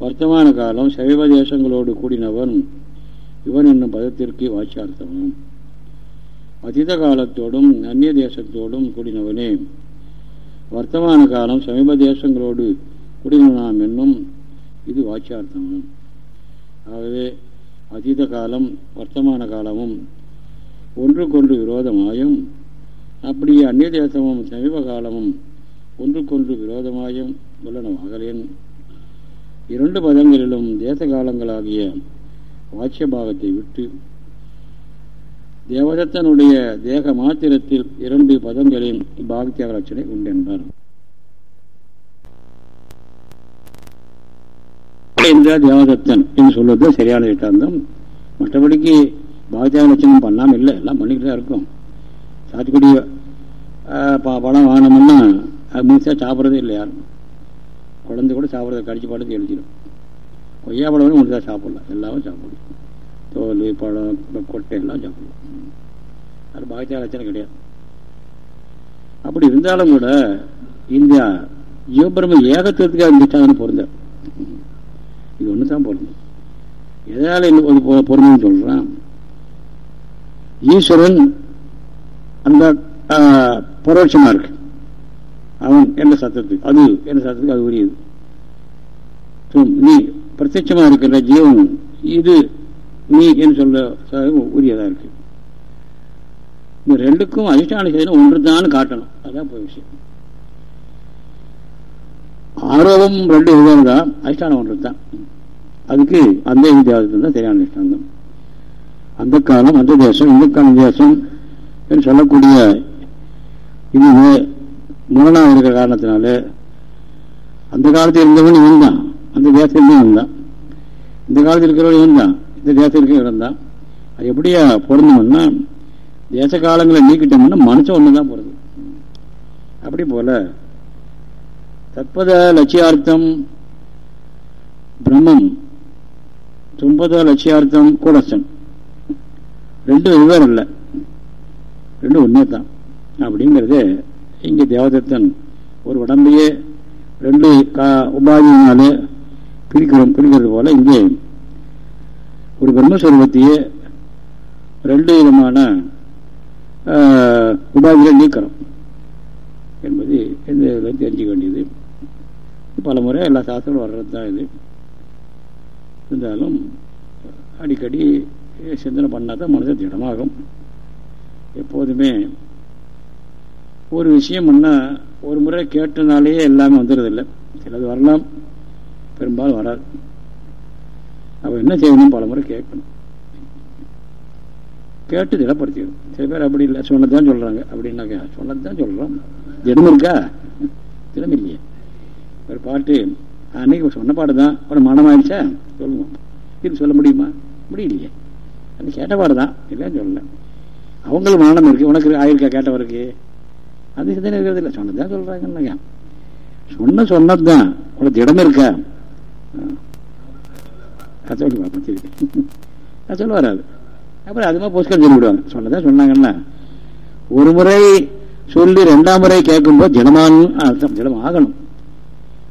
Speaker 1: வர்த்தமான காலம் சமீப தேசங்களோடு கூடினவன் இவன் என்னும் பதத்திற்கு வாக்கியார்த்தமும் அதீத காலத்தோடும் அந்நிய தேசத்தோடும் கூடினவனே வர்த்தமான காலம் சமீப தேசங்களோடு கூடினாம் என்னும் இது வாட்சியார்த்தமும் ஆகவே அதீத காலம் வர்த்தமான காலமும் ஒன்றுக்கொன்று விரோதமாயும் அப்படியே அந்நிய தேசமும் சமீப காலமும் ஒன்றுக்கொன்று விரோதமாயும் உள்ளனவாகலேன். இரண்டு பதங்களிலும் தேச காலங்களாகிய வாட்சிய பாகத்தை விட்டு தேவதத்தனுடைய தேக மாத்திரத்தில் இரண்டு பதங்களின் பாகத்தியாக லட்சணை உண்டென்றார். இந்த தேவதத்தன் என்று சொல்வது சரியான திட்டாந்தம் மற்றபடிக்கு பாகத்தியாக லட்சணம் பண்ணாமல் இல்லை எல்லாம் பண்ணிக்கிட்டு தான் இருக்கும். சாத்துக்குடி பழம் வாங்கினோம்னா அது முழுசாக சாப்பிட்றதே இல்லை யாரும். குழந்தை கூட சாப்பிட்றத கடிச்சு பழத்தை எழுதிடும். கொய்யா பழம் முழுசாக சாப்பிடலாம் எல்லாமே சாப்பிடலாம் தோல் பழம் கொட்டை எல்லாம் சாப்பிடலாம் அது பாகத்திய லட்சணம் கிடையாது. அப்படி இருந்தாலும் கூட இந்த ஜீவபிரம ஏகத்துவத்துக்கு அந்த பொருந்தார் இது ஒன்று தான் பொருந்தும் எதனால இன்னும் பொருந்துன்னு சொல்றான்? ஈஸ்வரன் அந்த பரோட்சமாக இருக்கு. அவன் என்ற சத்தத்துக்கு அது என்ற சத்தத்துக்கு அது உரியது. நீ பிரத்யட்சமாக இருக்கிற ஜீவன் இது நீ என்று சொல்ல உரியதா இருக்கு. இந்த ரெண்டுக்கும் அதிஷ்டான செய்யணும் ஒன்று தான் காட்டணும். அதான் போய் விஷயம். ஆரோபம் ரெண்டு விதம் தான் அதிஷ்டானம் ஒன்று தான் அதுக்கு அந்த தேவதம் தான் சரியான அதிஷ்டானம். அந்த காலம் அந்த தேசம் இந்த காலம் தேசம் என்று சொல்லக்கூடிய இது முரணாக இருக்கிற காரணத்தினால அந்த காலத்தில் இருந்தவன் இவன் தான் அந்த தேசத்திலும் இவன் தான் இந்த காலத்தில் இருக்கிறவன் இவன் தான் இந்த தேசத்திற்கு இவன் தான் அது எப்படியா பொருந்தோம்னா தேச காலங்களை நீக்கிட்டோம்னா மனுஷன் ஒன்று தான் போகிறது அப்படி போல தற்பத லட்சியார்த்தம் பிரம்மம் துன்பத லட்சியார்த்தம் கூடசன். ரெண்டு வெவ்வேறு இல்லை. ரெண்டு ஒன்றே தான் அப்படிங்கிறது இங்கே தேவதத்தன் ஒரு உடம்பையே ரெண்டு கா உபாதியினாலே பிரிக்கிறோம் பிரிக்கிறது போல இங்கே ஒரு பிரம்மஸ்வரூபத்தையே ரெண்டு விதமான உபாதிகளை நீக்கிறோம் என்பது இந்த இதில் தெரிஞ்சுக்க வேண்டியது. பல முறை எல்லா சாஸ்திரம் வர்றது தான் இது. இருந்தாலும் அடிக்கடி சிந்தனை பண்ணால் தான் மனசு திடமாகும். எப்போதுமே ஒரு விஷயம் பண்ணால் ஒரு முறை கேட்டனாலேயே எல்லாமே வந்துடுறதில்லை. சிலது வரலாம் பெரும்பாலும் வராது. அவள் என்ன செய்யணும் பல முறை கேட்கணும். கேட்டு திடப்படுத்திடும் சில பேர் அப்படி இல்லை சொன்னதான் சொல்கிறாங்க அப்படின்னாக்கா சொன்னதான் சொல்கிறோம் தினம் இருக்கா? தினம் இல்லையே. ஒரு பாட்டு அன்னைக்கு சொன்ன பாட்டு தான் ஒரு மனம் ஆயிடுச்சா சொல்லுவோம். இது சொல்ல முடியுமா? முடியலையே. அது கேட்ட பாடு தான் இல்லைன்னு சொல்லலை. அவங்களும் மரணம் இருக்கு. உனக்கு ஆயிருக்கா கேட்டவருக்கு? அது சிந்தனை இருக்கிறது இல்லை. சொன்னதான் சொல்றாங்க சொன்ன சொன்னது தான் உனக்கு திடம் இருக்கா? சொல்லி பார்ப்போம் சரி நான் சொல்ல வராது அப்புறம் அது மாதிரி சொல்லிவிடுவாங்க சொல்லி சொன்னதான் சொன்னாங்கன்னா ஒரு முறை சொல்லி ரெண்டாம் முறை கேட்கும்போது ஜனமான அர்த்தம் ஜனம் ஆகணும்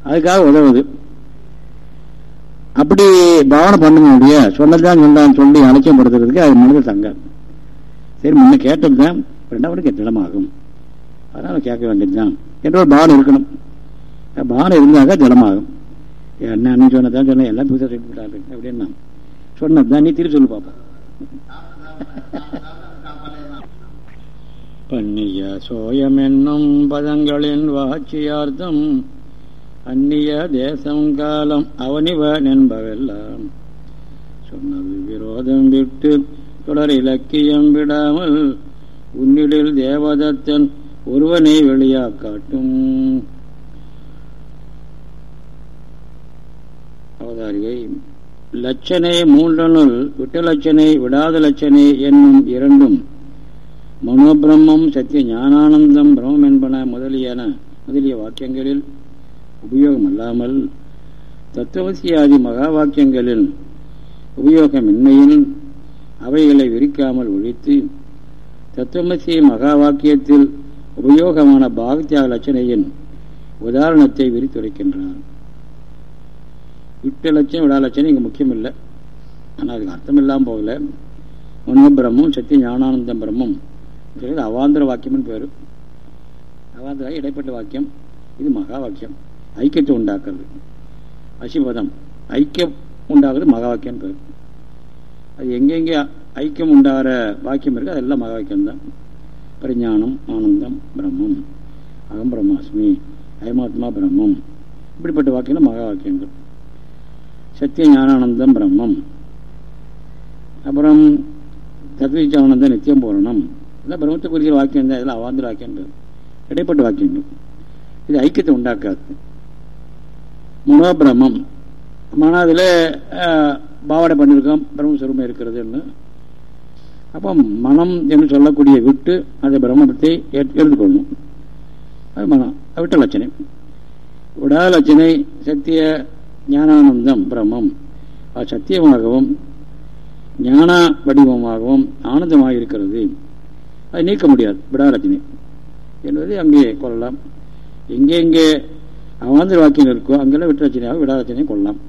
Speaker 1: அதுக்காக உதவுது. அப்படி பாவனை பண்ண முடிய சொன்னதான் சொன்னான்னு சொல்லி அலட்சியம் படுத்துறதுக்கு அது மனதில் தங்காது சரி முன்ன கேட்டது தான் ரெண்டாம் முறைக்கு திடமாகும் அதனால் கேட்க வேண்டியதுதான். என்ற ஒரு பாவனை இருக்கணும். பாவனை இருந்தாக்கா திடமாகும் என்ன அண்ணன் சொன்னதான் சொன்ன எல்லாம் புதுசாக சொல்லி விட்டாரு அப்படின்னா சொன்னதுதான். நீ திருப்பி சொல்லி பார்ப்போம் பண்ணிய சோயம் என்னும் பதங்களின் வாட்சியார்த்தம் அந்நிய தேசம் காலம் அவனிவன் என்பவெல்லாம் சொன்னது விரோதம் விட்டு தொடர் இலக்கியம் விடாமல் உன்னிடில் தேவதத்தன் ஒருவனை வெளியாக்காட்டும் அவதாரியை. லட்சணை மூன்றனுள் விட்ட விடாத லட்சணை என்னும் இரண்டும் மனோபிரம்மம் சத்திய ஞானானந்தம் பிரம்மம் என்பன முதலியன. முதலிய வாக்கியங்களில் உபயோகம் அல்லாமல் தத்துவசியாதி மகா வாக்கியங்களில் உபயோகமின்மையில் அவைகளை விரிக்காமல் ஒழித்து தத்துவமசி மகா வாக்கியத்தில் உபயோகமான பாகத்தியாக லட்சணையின் உதாரணத்தை விரித்துரைக்கின்றார். விட்ட லட்சம் விடா லட்சம் இங்கே முக்கியம் இல்லை ஆனால் அதுக்கு அர்த்தம் இல்லாமல் போகல. உண்ம பிரம்மம் சத்திய ஞானானந்தம் பிரம்மம். அவாந்திர வாக்கியம்னு பேர். அவாந்திர இடைப்பட்ட வாக்கியம். இது மகா வாக்கியம். ஐக்கியத்தை உண்டாக்குறது. அசிபதம். ஐக்கியம் உண்டாகிறது மகா வாக்கியம் பேர். அது எங்கெங்கே ஐக்கியம் உண்டாகிற வாக்கியம் இருக்குது அதெல்லாம் மகா வாக்கியம் தான். பரிஞானம் ஆனந்தம் பிரம்மம். அகம் பிரம்மாஸ்மி அயமாத்மா பிரம்மம். இப்படிப்பட்ட வாக்கியம் மகா வாக்கியங்கள். சத்திய ஞானானந்தம் பிரம்மம். அப்புறம் தத்வீச்சானந்தம் நித்தியம் பூரணம். இதெல்லாம் பிரம்மத்தை குறிக்கிற வாக்கியம் தான். இதெல்லாம் அவாந்திர வாக்கியங்கள் இடைப்பட்ட வாக்கியங்கள் இது ஐக்கியத்தை உண்டாக்காது. மனோபிரமம் மனதில் பாவடை பண்ணியிருக்கோம் பிரம்மஸ்வரூபம் இருக்கிறதுன்னு. அப்போ மனம் என்று சொல்லக்கூடிய விட்டு அந்த பிரம்மத்தை எடுத்துக்கொள்ளணும் அது மனம். விட்ட லட்சணை விடாத லட்சணை சத்திய ஞானானந்தம் பிரம்மம். அது சத்தியமாகவும் ஞான வடிவமாகவும் ஆனந்தமாக இருக்கிறது அது நீக்க முடியாது விடாலட்சணை என்பதை அங்கே கொள்ளலாம். எங்கே எங்கே அவாந்திர வாக்கியம் இருக்கோ அங்கெல்லாம் விட்டரச்சனையாக விடாலட்சணையை கொள்ளலாம்.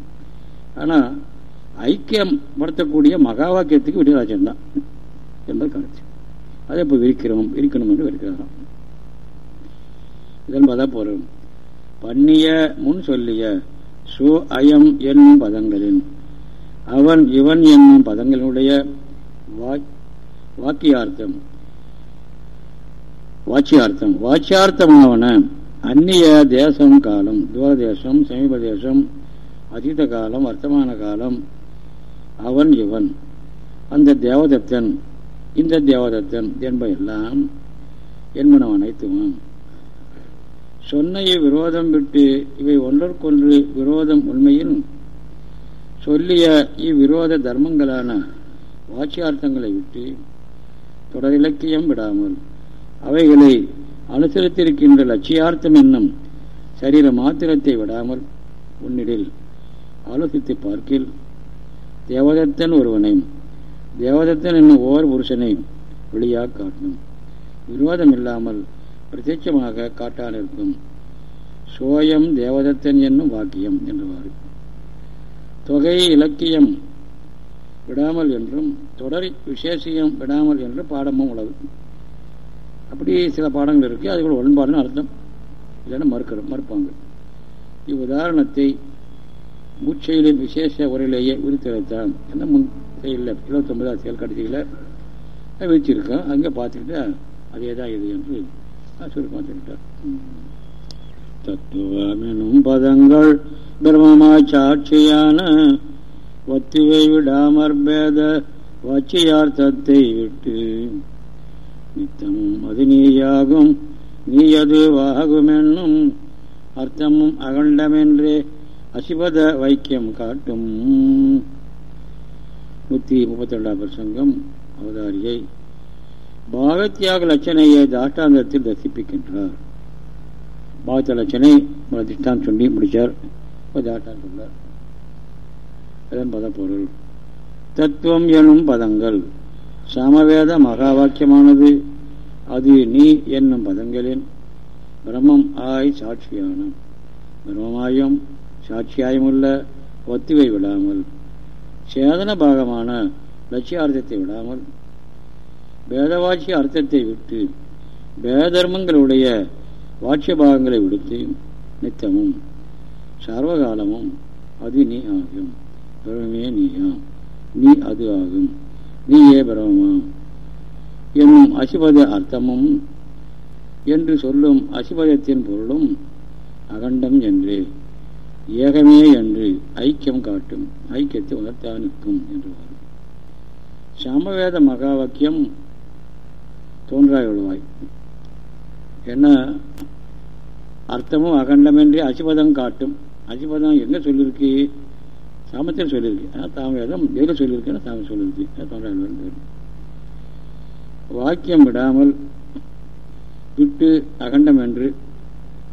Speaker 1: ஆனால் ஐக்கியம் படுத்தக்கூடிய மகா வாக்கியத்துக்கு விடாலட்சணம் தான் என்பது கருத்து. அதை இப்போ விரிக்கிறோம் இருக்கணும் என்று விரிக்கிறாராம். இதன் பத பொருள் பண்ணிய முன் சொல்லிய சு அயம் என்னும் பதங்களின் அவன் இவன் என்னும் பதங்களுடைய வாக்கியார்த்தம். வாட்சியார்த்தம் வாட்சியார்த்தமாவன அந்நிய தேசம் காலம் தூரதேசம் சமீப தேசம் அதீத காலம் வர்த்தமான காலம். அவன் இவன். அந்த தேவதத்தன் இந்த தேவதத்தன் என்பதெல்லாம் என்பனவன் அனைத்துவன் சொன்னைய விரோதம் விட்டு இவை ஒன்றற்கொன்று விரோதம் உண்மையில் சொல்லிய இவ்விரோத தர்மங்களான வாட்சியார்த்தங்களை விட்டு தொடர் இலக்கியம் விடாமல் அவைகளை அனுசரித்திருக்கின்ற லட்சியார்த்தம் என்னும் சரீர மாத்திரத்தை விடாமல் உன்னிடில் ஆலோசித்து பார்க்கில். தேவதத்தன் ஒருவனையும் தேவதத்தன் என்னும் ஓர் புருஷனை வெளியாக காட்டணும் விரோதம் இல்லாமல் பிரத்யட்சமாக காட்டானிருக்கும் சோயம் தேவதத்தன் என்னும் வாக்கியம் என்றவாறு. தொகை இலக்கியம் விடாமல் என்றும் தொடர் விசேஷியம் விடாமல் என்று பாடமும் உள்ளது. அப்படி சில பாடங்கள் இருக்கு அதுக்குள்ள உடன்பாடுன்னு அர்த்தம். இல்லைன்னா மறுக்கிற மறுப்பாங்க. இவ்வுதாரணத்தை முச்செயலின் விசேஷ உரையிலேயே உரித்துரைத்தான் என்ன முன் செயலில் இருபத்தொன்பதாம் செயல் கடைசியில் வச்சிருக்கோம் அங்கே பார்த்துக்கிட்டா அதே தான் இது என்று சுருக்கமாக சொல்லிட்டார் தத்துவமெனும் பதங்கள் பிரம்மமாய் சாட்சியான ஒத்திவை விடாமற் பேத வாட்சியார்த்தத்தை விட்டு நித்தமும் அது நீயாகும் நீ அது வாகுமென்னும் அர்த்தமும் அகண்டமென்றே அசிபத வைக்கியம் காட்டும். நூற்றி முப்பத்தி ரெண்டாம் பிரசங்கம் அவதாரியை பாகத்தியாக லட்சணையை தாஷ்டாந்தத்தில் தரிசிப்பிக்கின்றார். பாகத்த லட்சணை திஷ்டான் சொல்லி முடித்தார் தாஷ்டான் சொன்னார். அதன் பத பொருள் தத்துவம் எனும் பதங்கள். சமவேத மகா வாக்கியமானது அது நீ என்னும் பதங்களின் பிரம்மம் ஆய் சாட்சியான பிரம்மமாயும் சாட்சியாயுமுள்ள ஒத்திவை விடாமல் சேதன பாகமான லட்சியார்த்தத்தை விடாமல் வேதவாட்சிய அர்த்தத்தை விட்டு வேதர்மங்களுடைய வாட்சிய பாகங்களை விடுத்து நித்தமும் சர்வகாலமும் அது நீ ஆகும். பிரமே நீயாம் நீ அது ஆகும். நீயே பிரமமாம் என்னும் அசிபத அர்த்தமும் என்று சொல்லும் அசிபதத்தின் பொருளும் அகண்டம் என்று. ஏகமே என்று ஐக்கியம் காட்டும். ஐக்கியத்தை உணர்த்தானுக்கும் என்று வரும். சமவேத மகா வாக்கியம் தோன்றாய் விடுவாய் என்ன? அர்த்தமும் அகண்டமின்றி அசிபதம் காட்டும். அசிபதம் எங்கே சொல்லியிருக்கு சாமத்தில் சொல்லியிருக்கு ஆனால் தாமவேதம் எதில் சொல்லியிருக்குன்னு தாம சொல்லியிருக்கு தோன்றாய் வாக்கியம் விடாமல் விட்டு அகண்டம் என்று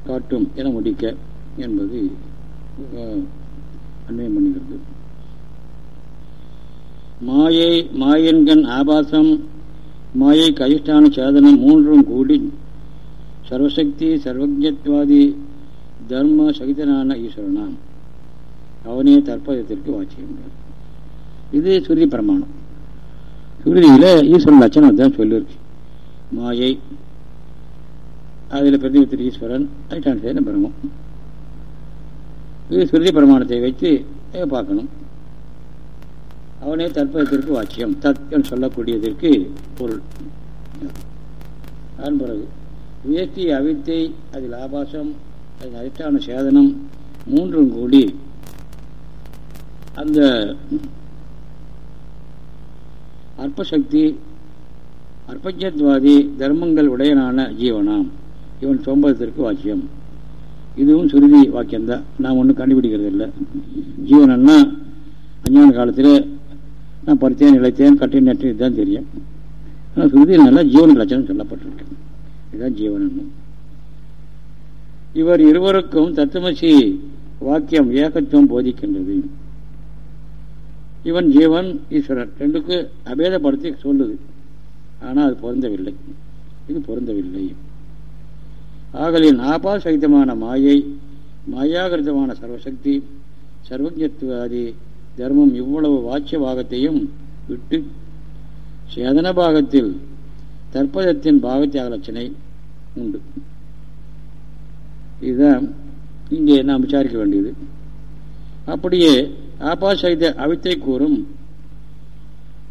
Speaker 1: காட்டும் என முடிக்க என்பது அண்மையம் பண்ணுகிறது மாயை மாயன்கண் ஆபாசம் மாயை அதிஷ்டான சேதனம் மூன்றும் கூடி சர்வசக்தி சர்வஜத்வாதி தர்ம சகிதனான ஈஸ்வரனாம். அவனே தற்பதத்திற்கு வாட்சியம் இது சுருதி பிரமாணம். சுருதியில் ஈஸ்வரன் லட்சணம் தான் சொல்லியிருக்கு மாயை அதில் பிரதிபத்திரி ஈஸ்வரன் அதிஷ்டான பிரமம் இது சுருதி பிரமாணத்தை வைத்து பார்க்கணும். அவனே தற்பதத்திற்கு வாக்கியம். தத் என்று சொல்லக்கூடியதற்கு பொருள். அதன் பிறகு வியஷ்டி அவித்தை அதில் ஆபாசம் அதில் அதிஷ்டான சேதனம் மூன்றும் கூடி அந்த அற்பசக்தி அற்பஜத்வாதி தர்மங்கள் உடையனான ஜீவனாம். இவன் சோம்பதத்திற்கு வாக்கியம். இதுவும் சுருதி வாக்கியம்தான். நான் ஒன்றும் கண்டுபிடிக்கிறது இல்லை ஜீவனன்னா அஞ்ஞான காலத்தில் நான் பருத்தேன் இழைத்தேன் கட்டி நட்டு இதுதான் தெரியும். ஆனால் சுருதியில் நல்லா ஜீவன் லட்சணம் சொல்லப்பட்டிருக்கு. இதுதான் ஜீவன் இவர் இருவருக்கும் தத்துவசி வாக்கியம் ஏகத்துவம் போதிக்கின்றது. இவன் ஜீவன் ஈஸ்வரன் ரெண்டுக்கு அபேதப்படுத்தி சொல்லுது. ஆனால் அது பொருந்தவில்லை. இது பொருந்தவில்லை. ஆகலின் ஆபா சகிதமான மாயை மாயாகிருதமான சர்வசக்தி சர்வஜத்துவாதி தர்மம் இவ்வளவு வாட்சிய பாகத்தையும் விட்டு சேதன பாகத்தில் தற்பதத்தின் பாகத்தியாக லட்சணை உண்டு. இதுதான் இங்கே நாம் விசாரிக்க வேண்டியது. அப்படியே ஆபாசகித அவித்தை கூறும்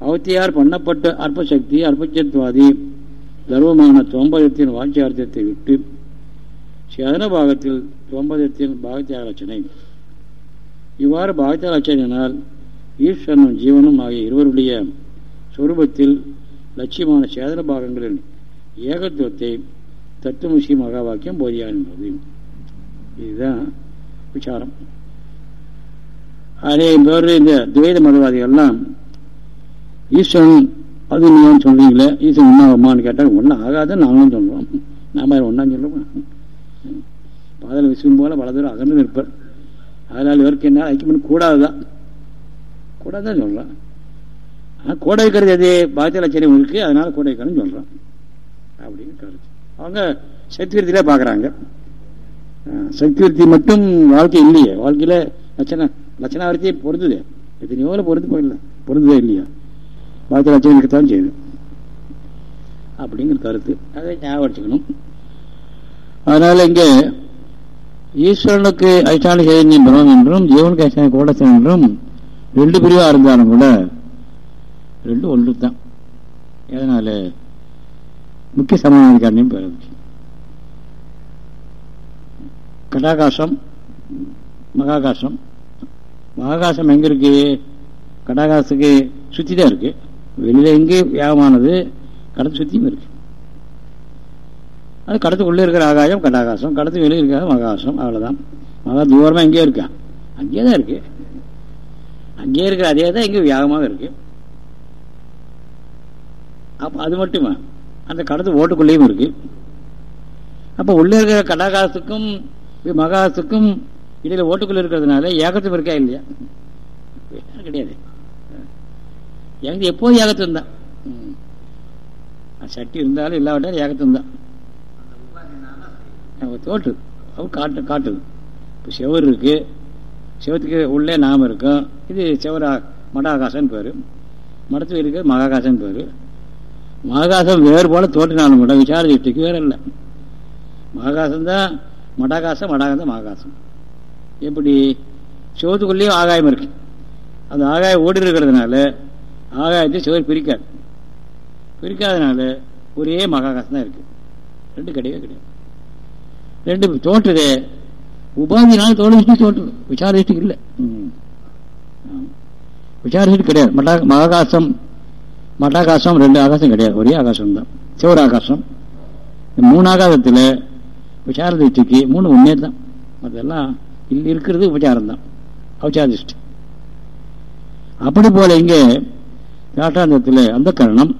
Speaker 1: அவத்தியார் பண்ணப்பட்ட அற்பசக்தி அற்பச்சத்வாதி தர்மமான துவம்பதத்தின் வாட்சியார்த்தத்தை விட்டு சேதன பாகத்தில் துவம்பதத்தின் பாகத்தியாக லட்சணை இவ்வாறு பாகத்தியாக லட்சணினால் ஈஸ்வரனும் ஜீவனும் ஆகிய இருவருடைய சொரூபத்தில் லட்சியமான சேதன பாகங்களின் ஏகத்துவத்தை தத்துவசி மகா வாக்கியம் போதியாகின்றது இதுதான் விசாரம். அதே பேர் இந்த துவைத மதவாதிகள்லாம் ஈஸ்வரன் அது நீங்க சொல்றீங்களே ஈஸ்வரன் ஒன்றா அம்மான்னு கேட்டால் ஒன்றும் ஆகாதுன்னு நாங்களும் சொல்றோம். நாம ஒன்றாம் சொல்லுவோம் பாதல விசுவும் போல பல தூரம் அகன்று நிற்பர். அதனால் இவருக்கு என்ன ஐக்கியம் பண்ண கூடாதுதான். கூடாதுதான் சொல்கிறான் ஆனால் கூட வைக்கிறது எது பாத்திய லட்சணம் இருக்கு அதனால கூட வைக்கணும்னு சொல்கிறான் அப்படின்னு கருத்து அவங்க சக்திவிருத்திலே பார்க்குறாங்க. சக்திவிருத்தி மட்டும் வாழ்க்கை இல்லையே. வாழ்க்கையில் லட்சணம் லட்சணாவிருத்தியே பொருந்துது. எத்தனையோ பொருந்து போயிடல. பொருந்துதே இல்லையா? பாத்திய லட்சணம் இருக்கத்தான் செய்யுது. அப்படிங்கிற கருத்து. அதை ஞாபகம் அதனால் இங்கே ஈஸ்வரனுக்கு அதிஷ்டான சைதன்யம் பிரமம் என்றும் ஜீவனுக்கு அதிஷ்டான கோடசன் என்றும் ரெண்டு பிரிவாக இருந்தாலும் கூட ரெண்டு ஒன்று தான் எதனால? முக்கிய சமாதானிக்காரனையும் பிறகு கடாகாசம் மகாகாசம். மகாகாசம் எங்க இருக்கு? கடாகாசுக்கு சுத்தி தான் இருக்கு. வெளியில எங்கே வியாபமானது கடத்து சுத்தியும் இருக்கு. அது கடத்துக்குள்ளே இருக்கிற ஆகாயம் கடாகாசம் கடத்து வெளியே இருக்கிற மகாசம் அவ்வளோதான் மகா தூரமாக இங்கே இருக்கா? அங்கேயே தான் இருக்கு. அங்கேயே இருக்கிற அதே தான் இங்கே வியாகமாக இருக்கு. அப்போ அது மட்டுமா? அந்த கடத்து ஓட்டுக்குள்ளேயும் இருக்கு. அப்போ உள்ளே இருக்கிற கடாகாசத்துக்கும் மகாசுக்கும் இடையில ஓட்டுக்குள்ளே இருக்கிறதுனால ஏகத்தும் இருக்கா இல்லையா? கிடையாது. ஏகத்து எப்போது ஏகத்துவம் தான் சட்டி இருந்தாலும் இல்லாவிட்டாலும் ஏகத்துவம் தான் தோற்று அவர் காட்டு காட்டுது இப்போ செவர் இருக்குது செவத்துக்கு உள்ளே நாம் இருக்கும். இது செவரா மடாகாசன் பேர். மடத்து இருக்கு மகாகாசன் பேர். மகாகாசம் வேறு போல தோற்றினாலும் கூட விசார திருஷ்டிக்கு வேற இல்லை. மகாகாசம் தான் மடாகாசம் மடாகாசம் மகாகாசம். எப்படி? செவத்துக்குள்ளேயும் ஆகாயம் இருக்கு. அந்த ஆகாயம் ஓடி இருக்கிறதுனால ஆகாயத்தை சுவர் பிரிக்காது. பிரிக்காதனால ஒரே மகாகாசம் தான் இருக்குது ரெண்டு கிடையவே கிடையாது. ரெண்டு தோற்றுதே. உபாதினால தோல்வி தோற்றுது விசார திருஷ்டிக்கு இல்லை விசார திருஷ்டி கிடையாது. மட்டா மகாகாசம் மட்டாகாசம் ரெண்டு ஆகாசம் கிடையாது. ஒரே ஆகாசம் தான். சிவர் ஆகாசம். மூணு ஆகாசத்தில் விசார திருஷ்டிக்கு மூணு ஒன்னே தான். அதெல்லாம் இல்லை இருக்கிறது உபச்சாரம் தான். அவச்சார திருஷ்டி அப்படி போல இங்கே காட்டாந்தத்தில் அந்த கரணம்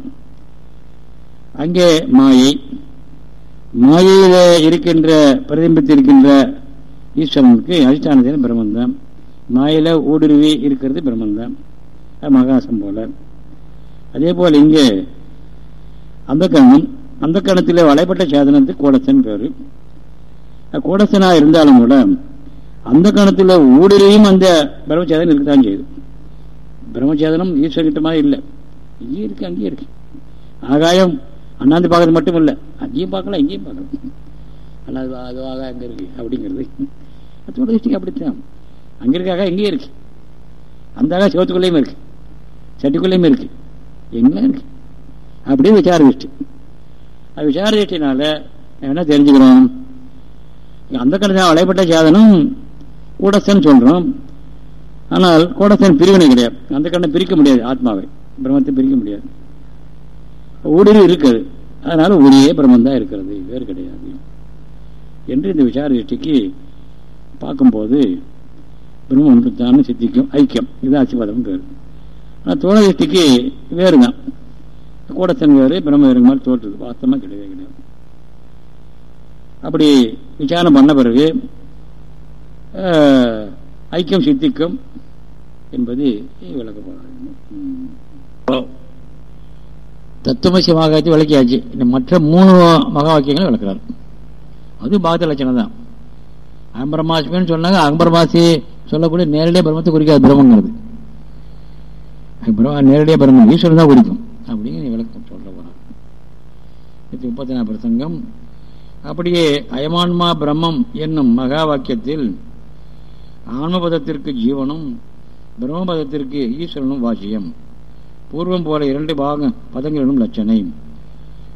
Speaker 1: அங்கே மாயை மாயையில இருக்கின்ற பிரதிபித்திருக்கின்ற ஈஸ்வரனுக்கு அதிஷ்டானத்தில் பிரம்மந்தான் மாயில ஊடுருவி இருக்கிறது பிரம்மந்தான் மகாசம் போல. அதே போல இங்கே அந்த கணம் அந்த கணத்தில் வளைப்பட்ட சேதனத்து கோடசன் பேரு. கோடசனா இருந்தாலும் கூட அந்த கணத்தில் ஊடுருவியும் அந்த பிரம்மச்சேதனம் இருக்கத்தான் செய்யுது. பிரம்மச்சேதனம் ஈஸ்வரகிட்ட மாதிரி இல்லை. இங்கே இருக்கு அங்கேயே இருக்கு. ஆகாயம் அண்ணாந்து பார்க்கறது மட்டும் இல்லை அங்கேயும் பார்க்கலாம் இங்கேயும் பார்க்கலாம். ஆனால் அது அதுவாக அங்கே இருக்கு அப்படிங்கிறது. அத்தோட திருஷ்டிக்கு அப்படித்தான். அங்கே இருக்காக எங்கேயும் இருக்கு. அந்த ஆகா சிவத்துக்குள்ளேயும் இருக்கு. சட்டிக்குள்ளேயும் இருக்கு. எங்கே இருக்கு? அப்படியே விசார திருஷ்டி அது விசார திருஷ்டினால என்ன தெரிஞ்சுக்கிறோம்? அந்த கணத்தில் வளைப்பட்ட சாதனம் கூடஸ்தன் சொல்கிறோம் ஆனால் கூடஸ்தன் பிரிவினை கிடையாது. அந்த கண்ணை பிரிக்க முடியாது ஆத்மாவை. பிரம்மத்தை பிரிக்க முடியாது. ஊடுருவி இருக்குது. அதனால ஒரே பிரம்மந்தான் இருக்கிறது. வேறு கிடையாது. என்று இந்த விசார திருஷ்டிக்கு பார்க்கும்போது பிரம்மம் ஒன்று தான் சித்திக்கும். ஐக்கியம். இதுதான் ஆசிர்வாதம் பேர். ஆனால் தோழ திருஷ்டிக்கு வேறு தான் கூடத்தன் வேறு பிரம்ம வேறு மாதிரி தோற்றுது வாஸ்தமாக கிடையவே கிடையாது. அப்படி விசாரணை பண்ண பிறகு ஐக்கியம் சித்திக்கும் என்பது விளக்கப்படும் தத்துவசி மகாத்தி விளக்கியாச்சு மற்ற மூணு மகா வாக்கியங்களை விளக்குறாரு. அது பாகத்த லட்சணம் தான். அம்பரமாசின்னு சொன்னாங்க அகம்பரமாசி சொல்லக்கூடிய நேரடியாக பிரம்மத்தை குறிக்காது பிரம்மங்கிறது. நேரடியாக பிரம்மம் ஈஸ்வரன் தான் குறிக்கும். அப்படிங்கிற விளக்கம் சொல்ல போறாங்க முப்பத்தி நாலு பிரசங்கம். அப்படியே அயமான்மா பிரம்மம் என்னும் மகா வாக்கியத்தில் ஆன்மபதத்திற்கு ஜீவனும் பிரம்மபதத்திற்கு ஈஸ்வரனும் வாசியம். பூர்வம் போல இரண்டு பாக பதங்களிலும் லட்சணை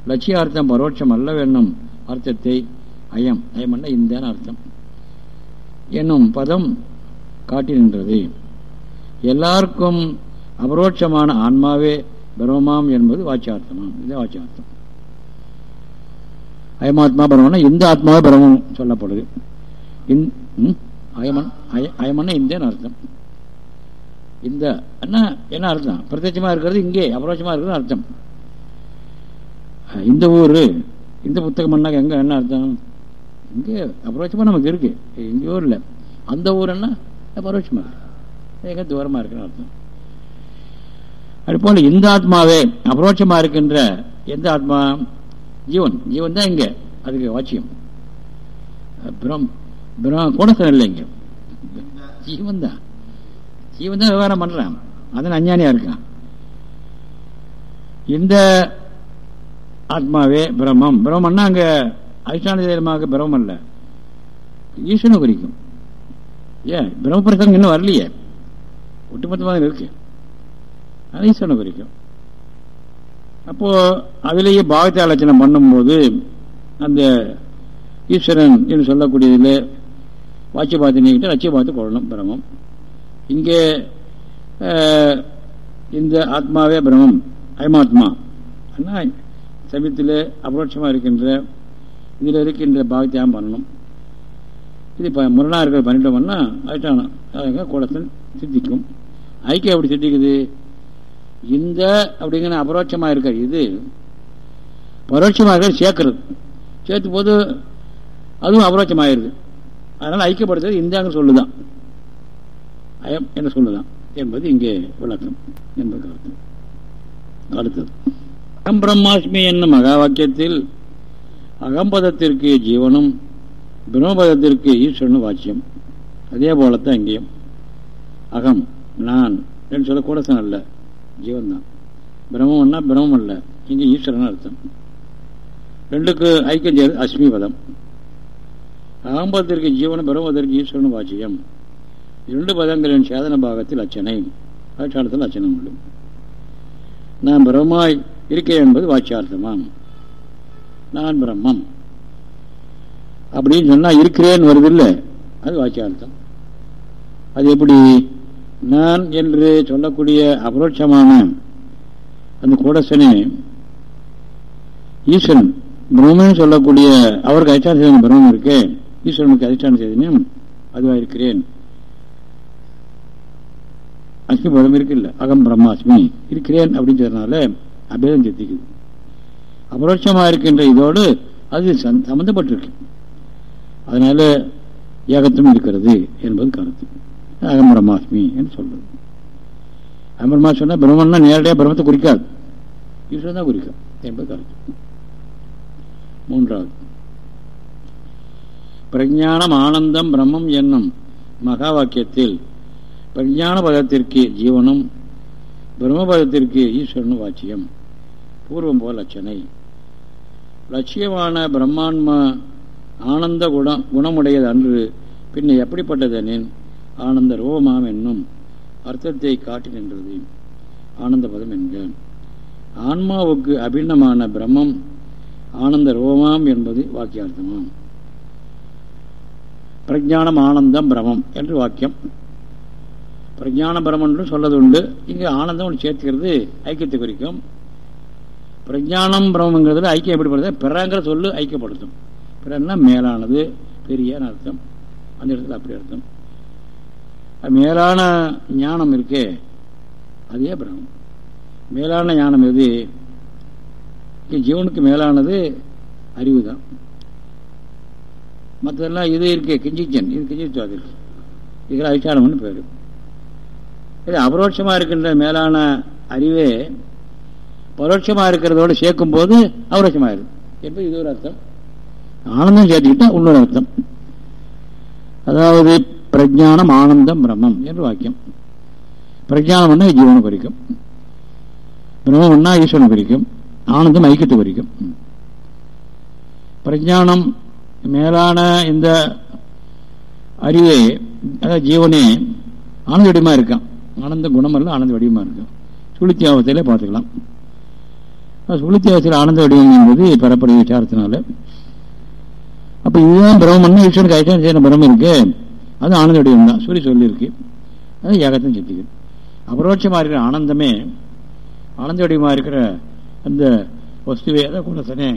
Speaker 1: லட்சியார்த்தம் பரோட்சம் அல்லவென்னும் அர்த்தத்தை அயம். அயமல்ல இந்த அர்த்தம். என்னும் பதம் காட்டி நின்றது. எல்லாருக்கும் அபரோட்சமான ஆன்மாவே பிரம்மமாம் என்பது வாட்சியார்த்தமாம் இதே வாட்சியார்த்தம் அயமாத்மா பிரம்மனா இந்த ஆத்மாவே பிரம்மம் சொல்லப்படுது. அயமன் அயமன்னா இந்த அர்த்தம். இந்த என்ன என்ன அர்த்தம்? பிரத்யட்சமாக இருக்கிறது இங்கே அபரோட்சமாக இருக்கிறது அர்த்தம். இந்த ஊர் இந்த புத்தகம் பண்ணாக்க எங்க என்ன அர்த்தம்? இங்கே அபரோட்சமாக நமக்கு இருக்கு. எங்கேயோ இல்லை அந்த ஊர் என்ன? பரோட்சமா எங்கே தூரமா இருக்குன்னு அர்த்தம். அது போல இந்த ஆத்மாவே அபரோட்சமா இருக்கின்ற எந்த ஆத்மா? ஜீவன். ஜீவன் தான் இங்கே. அதுக்கு வாட்சியம் பிரம் பிரம் குணசம் இல்லை இங்கே ஜீவன் தான். இவன் தான் விவகாரம் பண்றான் அதன் அஞ்ஞானியா இருக்கான். இந்த ஆத்மாவே பிரம்மம். பிரம்மன்னா அங்க அதிஷ்டான தேரமாக பிரம்மம் அல்ல. ஈஸ்வரனை குறிக்கும். ஏன்? பிரம்மபிரசங்கம் இன்னும் வரலையே. ஒட்டுமொத்தமாக இருக்கு. அது ஈஸ்வரனை குறிக்கும். அப்போ அதிலேயே பாவத்தை ஆலோசனை பண்ணும்போது அந்த ஈஸ்வரன் என்று சொல்லக்கூடியதில் வாட்சிய பார்த்து நீக்கிட்டு லட்சிய பார்த்து கொள்ளணும் பிரமம் இங்கே இந்த ஆத்மாவே பிரமம் அயமாத்மா ஆனால் சமயத்தில் அபரோட்சமாக இருக்கின்ற இதில் இருக்கின்ற பாகத்தையாம் பண்ணணும். இது இப்போ முரணா இருக்கிற பண்ணிட்டோம்னா அதுட்டான அதுங்க சித்திக்கும். ஐக்கியம் எப்படி சித்திக்குது? இந்த அப்படிங்கிற அபரோட்சமாக இருக்க இது பரோட்சமாக இருக்கிறது சேர்க்கறது. சேர்த்து போது அதுவும் அபரோட்சமாயிருது. அதனால் ஐக்கியப்படுத்துறது இந்தாங்க சொல்லுதான். அயம் என்று சொல்லுதான் என்பது இங்கே விளக்கம் என்பது கருத்து அடுத்தது அகம் பிரம்மாஸ்மி என்னும் மகா வாக்கியத்தில் அகம்பதத்திற்கு ஜீவனும் பிரம்மபதத்திற்கு ஈஸ்வரனும் வாட்சியம் அதே போலத்தான் இங்கேயும். அகம் நான் என்று சொல்ல கூடசன் அல்ல ஜீவன் தான். பிரம்மம்னா பிரம்மம் அல்ல இங்கே ஈஸ்வரன் அர்த்தம். ரெண்டுக்கு ஐக்கியம் சேரு அஸ்மி பதம். அகம்பதத்திற்கு ஜீவனும் பிரம்மபதத்திற்கு ஈஸ்வரனும் வாட்சியம் இரண்டு பதங்களின் சேதன பாகத்தில் அச்சனை வாட்சார்த்தத்தில் அச்சனம் உண்டு. நான் பிரம்மாய் இருக்கேன் என்பது வாட்சார்த்தமாம் நான் பிரம்மம். அப்படின்னு சொன்னால் இருக்கிறேன் வருதில்லை. அது வாட்சார்த்தம் அது எப்படி? நான் என்று சொல்லக்கூடிய அபரோட்சமான அந்த கூடசனே ஈஸ்வரன் பிரம்மன் சொல்லக்கூடிய அவருக்கு அதிஷ்டான செய்தன பிரம்மம் இருக்கு. ஈஸ்வரனுக்கு அதிஷ்டான செய்தனும் அதுவாக இருக்கிறேன் அஸ்மி பதம் இருக்கு இல்ல அகம் பிரம்மாஸ்மி இருக்கிறேன் அப்படின்னு சொன்னதுனால அபேதம் சித்திக்குது அபரோட்சமாக இருக்கின்ற இதோடு அது சம்பந்தப்பட்டிருக்கு. அதனால ஏகத்தும் இருக்கிறது என்பது கருத்து. அகம் பிரம்மாஸ்மி என்று சொல்றது. அகம் பிரம்மா சொன்னால் பிரம்மன்னா நேரடியாக பிரம்மத்தை குறிக்காது. ஈஸ்வரன் தான் குறிக்கும் என்பது கருத்து. மூன்றாவது. பிரஜானம் ஆனந்தம் பிரம்மம் என்னும் மகா வாக்கியத்தில் பிரஞான பதத்திற்கு ஜீவனும் பிரம்மபதத்திற்கு ஈஸ்வரனும் வாச்சியம். பூர்வம் போல் லட்சணை லட்சியமான பிரம்மாண்ம ஆனந்த குணம் குணமுடையது அன்று பின்ன எப்படிப்பட்டதெனின் ஆனந்த ரோமாம் என்னும் அர்த்தத்தை காட்டி நின்றது. ஆனந்த பதம் என்க ஆன்மாவுக்கு அபிண்ணமான பிரம்மம் ஆனந்த ரோமாம் என்பது வாக்கியார்த்தமாம். பிரஜானம் ஆனந்தம் பிரமம் என்று வாக்கியம் பிரஜான பிரமம் என்று சொல்லது உண்டு இங்கே ஆனந்தம் சேர்த்துக்கிறது ஐக்கியத்தை குறிக்கும். பிரஜானம் பிரமங்கிறதுல ஐக்கியம் எப்படிப்படுறது பிறங்கிற சொல்லு ஐக்கியப்படுத்தும். பிறன்னா மேலானது பெரிய அர்த்தம். அந்த இடத்துல அப்படி அர்த்தம். மேலான ஞானம் இருக்கே அதே பிரமம் மேலான ஞானம் எது? ஜீவனுக்கு மேலானது அறிவு தான் மற்றதெல்லாம் இது இருக்கு கிஞ்சிச்சன். இது கிஞ்சிச்சுவாது இருக்கு. இதில் அதிஷ்டானம்னு பேர். இது அபரோட்சமாக இருக்கின்ற மேலான அறிவே பரோட்சமாக இருக்கிறதோடு சேர்க்கும் போது அபரோட்சமாயிருது என்பது இது ஒரு அர்த்தம்? ஆனந்தம் சேர்த்துக்கிட்டா இன்னொரு அர்த்தம். அதாவது பிரஜானம் ஆனந்தம் பிரம்மம் என்று வாக்கியம். பிரஜானம்னா ஜீவனை குறிக்கும். பிரம்மம்னா ஈஸ்வரனை குறிக்கும். ஆனந்தம் ஐக்கியத்தை குறிக்கும். பிரஜானம் மேலான இந்த அறிவே அதாவது ஜீவனே ஆனந்த இருக்கான்? ஆனந்த குணமல்ல ஆனந்த வடிவமாக இருக்கும் சுளுத்தி அவஸ்தையில பார்த்துக்கலாம். சுளுத்தி அவஸ்தையில் ஆனந்த வடிவம் என்பது பெறப்படும் விசாரத்தினால. அப்போ இதுதான் பிரம்மன் ஈஸ்வரனுக்கு ஐட்டம் செய்யற பிரம்மம் இருக்கு. அது ஆனந்த வடிவம் தான். சொல்லி சொல்லியிருக்கு. அது ஏகத்தின் சித்திகள். அபரோட்சமாக இருக்கிற ஆனந்தமே ஆனந்த வடிவமாக இருக்கிற அந்த வஸ்துவே அதான் குலசனே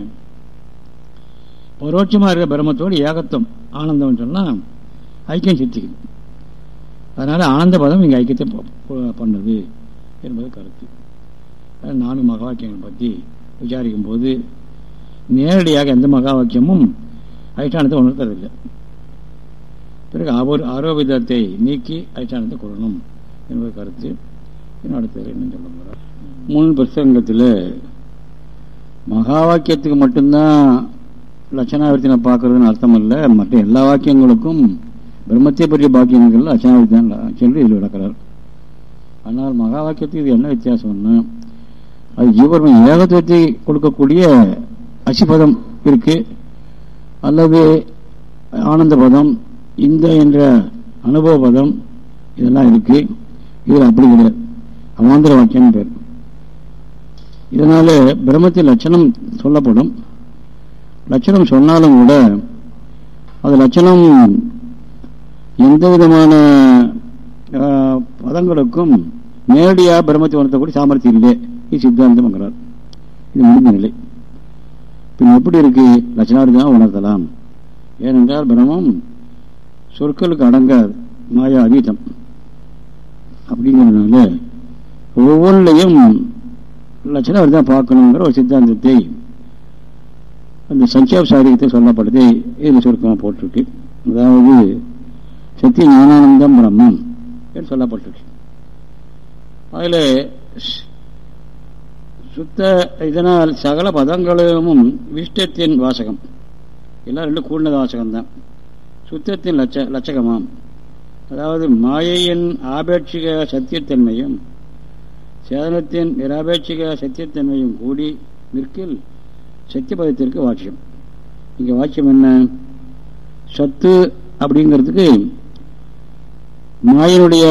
Speaker 1: பரோட்சமாக இருக்கிற பிரம்மத்தோடு ஏகத்துவம் ஆனந்தம்னு சொன்னால் ஐக்கியம் சித்திக்குது அதனால ஆனந்த பதம் இங்கே ஐக்கியத்தை பண்ணது என்பது கருத்து. நானும் மகா வாக்கியங்கள் பற்றி விசாரிக்கும் போது நேரடியாக எந்த மகா வாக்கியமும் அதிஷ்டானத்தை உணர்த்ததில்லை. பிறகு அவர் ஆரோபிதத்தை நீக்கி அதிஷ்டானத்தை கொள்ளணும் என்பது கருத்து. அடுத்தது என்ன சொல்ல போகிறார் மூணு பிரசங்கத்தில் மகா வாக்கியத்துக்கு மட்டும்தான் லட்சணாவிர்த்தினை பார்க்கறதுன்னு அர்த்தம் இல்லை. மற்ற எல்லா வாக்கியங்களுக்கும் பிரம்மத்தை பற்றிய பாக்கியங்கள் லட்சணாவர்த்தி தான் சென்று இதில் விளக்கிறார். ஆனால் மகா வாக்கியத்துக்கு இது என்ன வித்தியாசம்னா அது ஜீவர்ம ஏகத்துவத்தை கொடுக்கக்கூடிய அசிபதம் இருக்கு அல்லது ஆனந்த பதம் இந்த என்ற அனுபவ பதம் இதெல்லாம் இருக்கு. இதில் அப்படி கிடையாது அமாந்திர வாக்கியம் பேர். இதனால பிரம்மத்தில் லட்சணம் சொல்லப்படும். லட்சணம் சொன்னாலும் கூட அது லட்சணம் எந்த விதமான பதங்களுக்கும் நேரடியாக பிரம்மத்தை உணர்த்தக்கூடிய சாமர்த்தியம் இல்லை. இது சித்தாந்தம்ங்கிறார் இது முடிந்த நிலை. பின் எப்படி இருக்கு? லட்சணாவதிதான் உணர்த்தலாம். ஏனென்றால் பிரம்மம் சொற்களுக்கு அடங்காது மாயா அதீதம் அப்படிங்கிறதுனால ஒவ்வொன்றையும் லட்சணாவதிதான் தான் பார்க்கணுங்கிற ஒரு சித்தாந்தத்தை அந்த சஞ்சேப் சாரியத்தை சொல்லப்படுது. இதில் சுருக்கமாக போட்டிருக்கு. அதாவது சத்திய ஞானானந்தம் பிரம்மம் என்று சொல்லப்பட்டிருக்கு. அதில் சுத்த இதனால் சகல பதங்களும் விஷ்டத்தின் வாசகம். எல்லாம் ரெண்டு கூடினது வாசகம்தான். சுத்தத்தின் லட்ச லட்சகமாம். அதாவது மாயையின் ஆபேட்சிக சத்தியத்தன்மையும் சேதனத்தின் நிராபேட்சிக சத்தியத்தன்மையும் கூடி நிற்கில் சத்தியபதத்திற்கு வாட்சியம். இங்கே வாட்சியம் என்ன? சத்து அப்படிங்கிறதுக்கு மாயனுடைய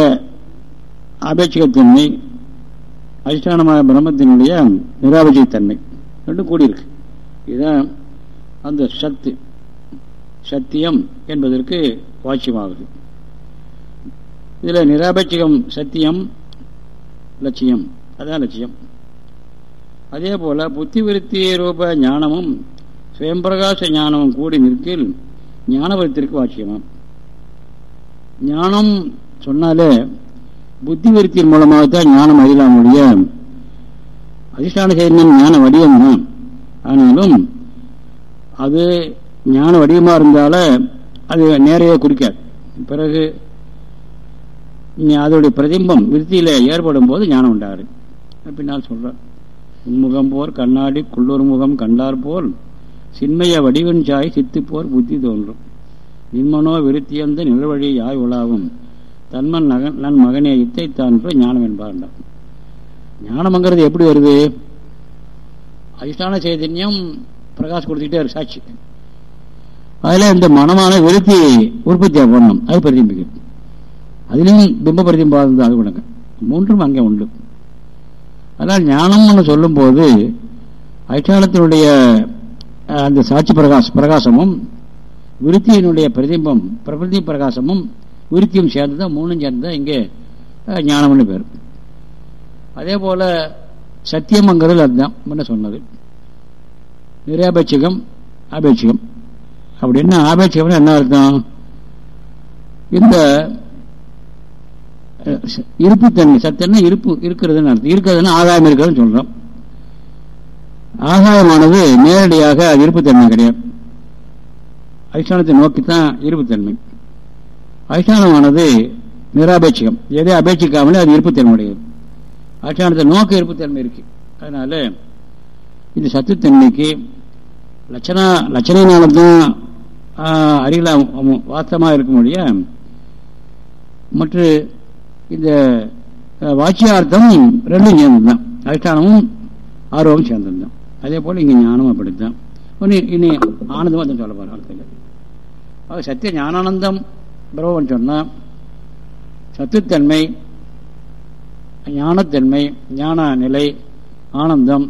Speaker 1: அபேட்சிகத்தன்மை அதிஷ்டானமான பிரம்மத்தினுடைய நிராபேட்சிகத்தன்மை ரெண்டும் கூடியிருக்கு. இதுதான் அந்த சத்து சத்தியம் என்பதற்கு வாட்சியமாகுது. இதில் நிராபேட்சிகம் சத்தியம் லட்சியம். அதான் லட்சியம். அதே போல புத்தி விருத்தி ரூப ஞானமும் சுயம்பிரகாச ஞானமும் கூடி நிற்கில் ஞானபலத்திற்கு வாட்சியமாம். ஞானம் சொன்னாலே புத்தி விருத்தியின் மூலமாகத்தான் ஞானம் அறியலாம் ஒழிய அதிஷ்டான சைன்யம் ஞான வடிவம் தான். ஆனாலும் அது ஞான வடிவமாக இருந்தால அது நேரையே குறிக்காது. பிறகு அதோடைய பிரதிம்பம் விருத்தியில் ஏற்படும் போது ஞானம் உண்டாரு பின்னால் சொல்கிறேன் உன்முகம் போர் கண்ணாடி குள்ளூர் முகம் கண்டார் போல் சின்மைய வடிவன் சாய் சித்து போர் புத்தி தோன்றும். இம்மனோ விருத்தியந்த நிலவழி யாய் உலாவும்? தன்மன் நகன் நன் மகனே இத்தைத்தான் ஞானம் என்பார்ண்டார் ஞானம்ங்கிறது எப்படி வருது? அதிஷ்டான சைதன்யம் பிரகாஷ் கொடுத்துக்கிட்டே ஒரு சாட்சி. அதில் இந்த மனமான விருத்தி உற்பத்தியாக போடணும் அது பிரதிபிக்கும் அதுலேயும் பிம்ப பிரதிபாதம் அது கொடுங்க மூன்றும் அங்கே உண்டு. அதனால் ஞானம்னு சொல்லும்போது அதிஷ்டானத்தினுடைய அந்த சாட்சி பிரகாஷ் பிரகாசமும் விருத்தியினுடைய பிரதிபம் பிரபதி பிரகாசமும் விருத்தியும் சேர்ந்து தான் மூணும் சேர்ந்து தான் இங்கே ஞானம்னு பேர். அதே போல சத்தியம்ங்கிறது அதுதான் முன்ன சொன்னது. நிரபேட்சிகம் அபேட்சிகம். அப்படின்னா ஆபேட்சிகம்னு என்ன அர்த்தம்? இந்த இருப்புத்தன்மை சத்தியம்னா இருப்பு இருக்கிறதுன்னு அர்த்தம். இருக்கிறதுன்னா ஆதாயம் இருக்கிறதுன்னு சொல்றோம். ஆகாயமானது நேரடியாக அது இருப்புத்தன்மை கிடையாது. அதிஷ்டானத்தை நோக்கித்தான் இருப்புத்தன்மை. அதிஷ்டானமானது நிராபேட்சிகம். எதை அபேட்சிக்காமலே அது இருப்புத்தன்மையுடையது. அதிஷ்டானத்தை நோக்க இருப்புத்தன்மை இருக்கு. அதனால இந்த சத்துத்தன்மைக்கு லட்சணா லட்சணையினால்தான் அறியல வாஸ்தமாக இருக்க முடிய மற்ற இந்த வாட்சியார்த்தம் ரெண்டும் சேர்ந்ததுதான். அதிஷ்டானமும் ஆர்வமும் சேர்ந்ததுதான். அதே போல் இங்கே ஞானம் அப்படித்தான். இனி ஆனந்தமாக அதை சொல்ல போகிற அர்த்தத்தில் ஆக சத்திய ஞானானந்தம். பிரம்மன் சொன்னால் சத்துத்தன்மை ஞானத்தன்மை ஞான நிலை ஆனந்தம்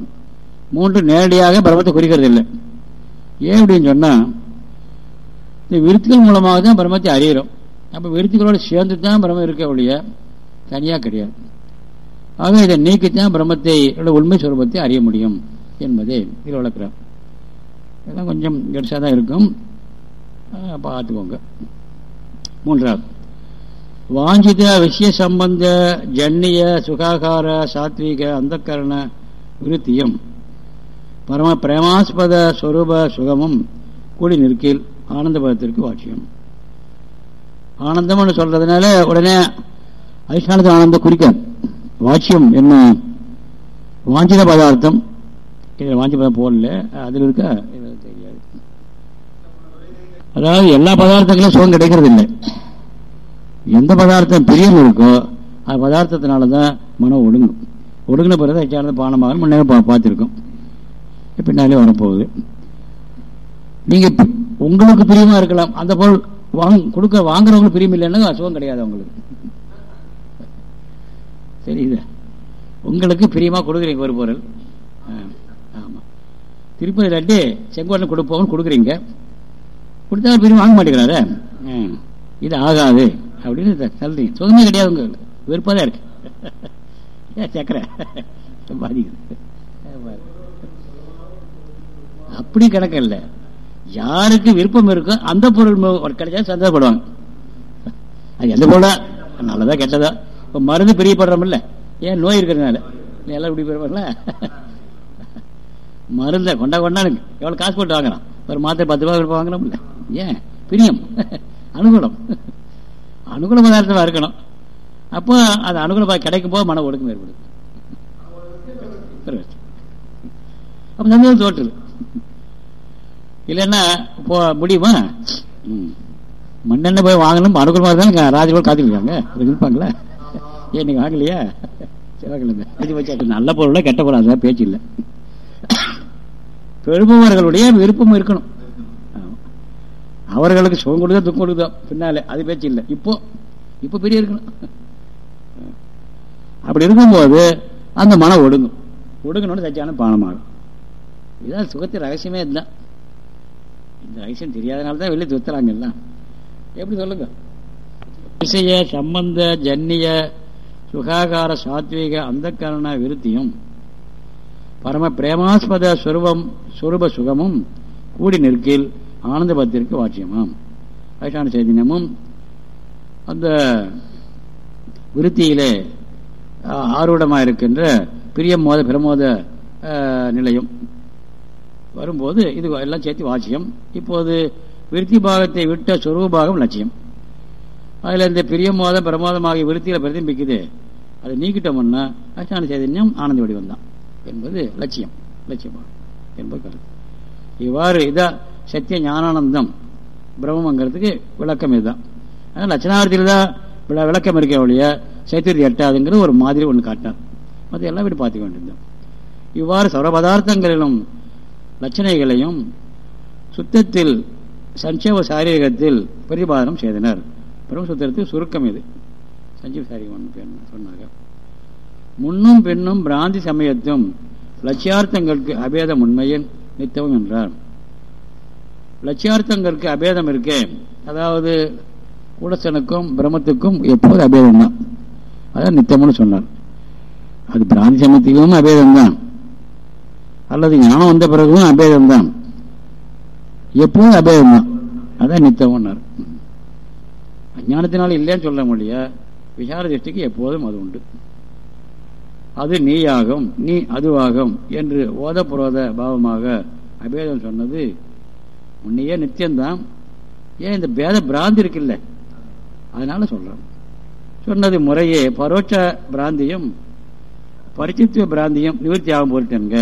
Speaker 1: மூன்று நேரடியாக பிரம்மத்தை குறிக்கிறது இல்லை ஏன் அப்படின்னு சொன்னால் இந்த விருத்திகள் மூலமாக தான் பிரம்மத்தை அறிகிறோம். அப்போ விருத்திகளோடு சேர்ந்து தான் பிரம்மம் இருக்க ஒழிய தனியாக கிடையாது. ஆக இதை நீக்கித்தான் பிரம்மத்தை உண்மை சுரூபத்தை அறிய முடியும் என்பதை இதில் வளர்க்குறார் இதெல்லாம் கொஞ்சம் கெடுசாக தான் இருக்கும். பார்த்துக்கோங்க. மூன்றாவது வாஞ்சித விஷய சம்பந்த ஜன்னிய சுகாகார சாத்வீக அந்தக்கரண விருத்தியம் பரம பிரேமாஸ்பத ஸ்வரூப சுகமும் கூடி நிற்கில் ஆனந்தபதத்திற்கு வாட்சியம். ஆனந்தம்னு சொல்றதுனால உடனே அதிஷ்டானத்து ஆனந்தம் குறிக்காது வாட்சியம் என்ன? வாஞ்சித பதார்த்தம். வாஞ்சி பதம் போடல. அதில் இருக்க அதாவது எல்லா பதார்த்தங்களும் சுகம் கிடைக்கிறது இல்லை எந்த பதார்த்தம் பிரியம் இருக்கோ அது பதார்த்தத்தினால தான் மனம் ஒடுங்கும். ஒடுங்கின பிறகு அச்சானது பானமாக முன்னே பார்த்துருக்கோம். பின்னாலே வரப்போகுது. நீங்க உங்களுக்கு பிரியமா இருக்கலாம். அந்த பொருள் வாங்க கொடுக்க வாங்குறவங்களுக்கு பிரியம் இல்லைன்னா அசுகம் கிடையாது அவங்களுக்கு. தெரியுது? உங்களுக்கு பிரியமா கொடுக்குறீங்க ஒரு பொருள். ஆமா. திருப்பதி லட்டு செங்கோட்டை கொடுப்போம்னு கொடுக்குறீங்க. கொடுத்தா பிரியம் வாங்க மாட்டேங்கிறாரு. இது ஆகாது. அப்படின்னு தள்ளுறீங்க சுகமே கிடையாது உங்களுக்கு விருப்பம் தான் இருக்கு. ஏன் சக்கரை பாதிக்குது அப்படி கணக்கு இல்லை. யாருக்கு விருப்பம் இருக்கோ அந்த பொருள் கிடைச்சா சந்தோஷப்படுவாங்க அது எந்த பொருளா? நல்லதா கெட்டதா? இப்போ மருந்து பிரியப்படுறோம்ல ஏன் நோய் இருக்கிறதுனால? எல்லாம் இப்படி போயிருப்பாங்களா? மருந்தை கொண்டா கொண்டாடுங்க எவ்வளோ காசு போட்டு வாங்குறான் ஒரு மாத்திரை பத்து ரூபா வாங்குறோம்ல ஏன்? பிரியம். அனுகூலம். அனுகூல பதார்த்தமாக இருக்கணும். அப்போ அது அனுகூலமாக கிடைக்கும் போது மன ஒடுக்கம் ஏற்படுது. அப்போ சந்தோஷம் தோற்றுது. இல்லைன்னா போ முடியுமா? மண்ணெண்ணெய் போய் வாங்கணும். அனுகூலமாக தான் ராஜகோள் காத்துருக்காங்க இருப்பாங்களா ஏன் நீங்கள் வாங்கலையா? செவ்வாய்க்கிழமை. வச்சு நல்ல பொருளை கெட்ட பொருள் அதான் பேச்சு இல்லை. பெருமவர்களுடைய விருப்பம் இருக்கணும். அவர்களுக்கு சுகம் கொடுத்தா துக்கம் கொடுத்தா பின்னாலே அது பேச்சு இல்லை. இப்போ இப்போ பெரிய இருக்கணும். அப்படி இருக்கும்போது அந்த மனம் ஒடுங்கும். ஒடுங்கணும்னு சச்சியான பானமாகும். இதுதான் சுகத்தின் ரகசியமே இதுதான் இந்த ரகசியம் தெரியாதனால தான் வெளியே துத்துறாங்க எல்லாம். எப்படி சொல்லுங்க? விஷய சம்பந்த ஜன்னிய சுகாகார சாத்வீக அந்த கரண விருத்தியும் பரம பிரேமாஸ்பத சுரூபம் சுரூப சுகமும் கூடி நிற்கில் ஆனந்த பத்திற்கு வாட்சியமாம் வைஷான சைதன்யமும் அந்த விருத்தியிலே ஆர்வடமாக இருக்கின்ற பிரியமோத பிரமோத நிலையம். வரும்போது இது எல்லாம் சேர்த்து வாட்சியம். இப்போது விருத்தி பாகத்தை விட்ட சொரூபாகம் லட்சியம். அதில் இந்த பிரியமோதம் பிரமோதமாக விருத்தியில் பிரதிபிக்குது அதை நீக்கிட்டோம்னா அச்சான சைதன்யம் ஆனந்த வடிவம் தான் என்பது லட்சியம். லட்சியமாக என்பது கருத்து. இவ்வாறு இதான் சத்திய ஞானானந்தம். பிரம்மங்கிறதுக்கு விளக்கம் இதுதான். ஆனால் லட்சணார்த்தியில் தான் விளக்கம் இருக்க ஒழிய சைத்தியத்தை எட்டாதுங்கிற ஒரு மாதிரி ஒன்று காட்டினார். மற்ற எல்லாம் இப்படி பார்த்துக்க வேண்டியதுதான். இவ்வாறு சர்வ பதார்த்தங்களிலும் லட்சணைகளையும் சுத்தத்தில் சஞ்சீவ சாரீரகத்தில் பிரதிபாதனம் செய்தனர். பிரம்மசூத்திரத்தில் சுருக்கம் இது. சஞ்சீவ சாரீகம் சொன்னாங்க. முன்னும் பின்னும் பிராந்தி சமயத்தும் லட்சியார்த்தங்களுக்கு அபேதம் உண்மையின் நித்தவும் என்றார். லட்சியார்த்தங்களுக்கு அபேதம் இருக்கே. அதாவது கூடசனுக்கும் பிரம்மத்துக்கும் எப்போது அபேதம் தான் அதான் நித்தம்னு சொன்னார். அது பிராந்தி சமத்திலும் அபேதம் தான் அல்லது ஞானம் வந்த பிறகும் அபேதம் தான் எப்போதும் அபேதம் தான் அதான் நித்தம்னார். அஞ்ஞானத்தினால இல்லைன்னு சொல்ல முடிய விசார திருஷ்டிக்கு எப்போதும் அது உண்டு. அது நீயாகும் நீ அதுவாகும் என்று ஓத புரோத பாவமாக அபேதம் சொன்னது உன்னையே நித்தியம்தான். ஏன் இந்த பேத பிராந்தி இருக்குல்ல? அதனால சொல்றோம். சொன்னது முறையே பரோட்ச பிராந்தியும் பரிச்சித்துவ பிராந்தியும் நிவர்த்தி ஆகும் போட்டுங்க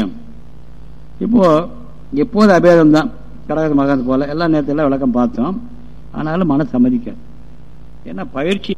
Speaker 1: இப்போ எப்போது அபேதம் தான் கடகத மகன் போல. எல்லா நேரத்தில் விளக்கம் பார்த்தோம். ஆனாலும் மன சம்மதிக்காது ஏன்னா பயிற்சி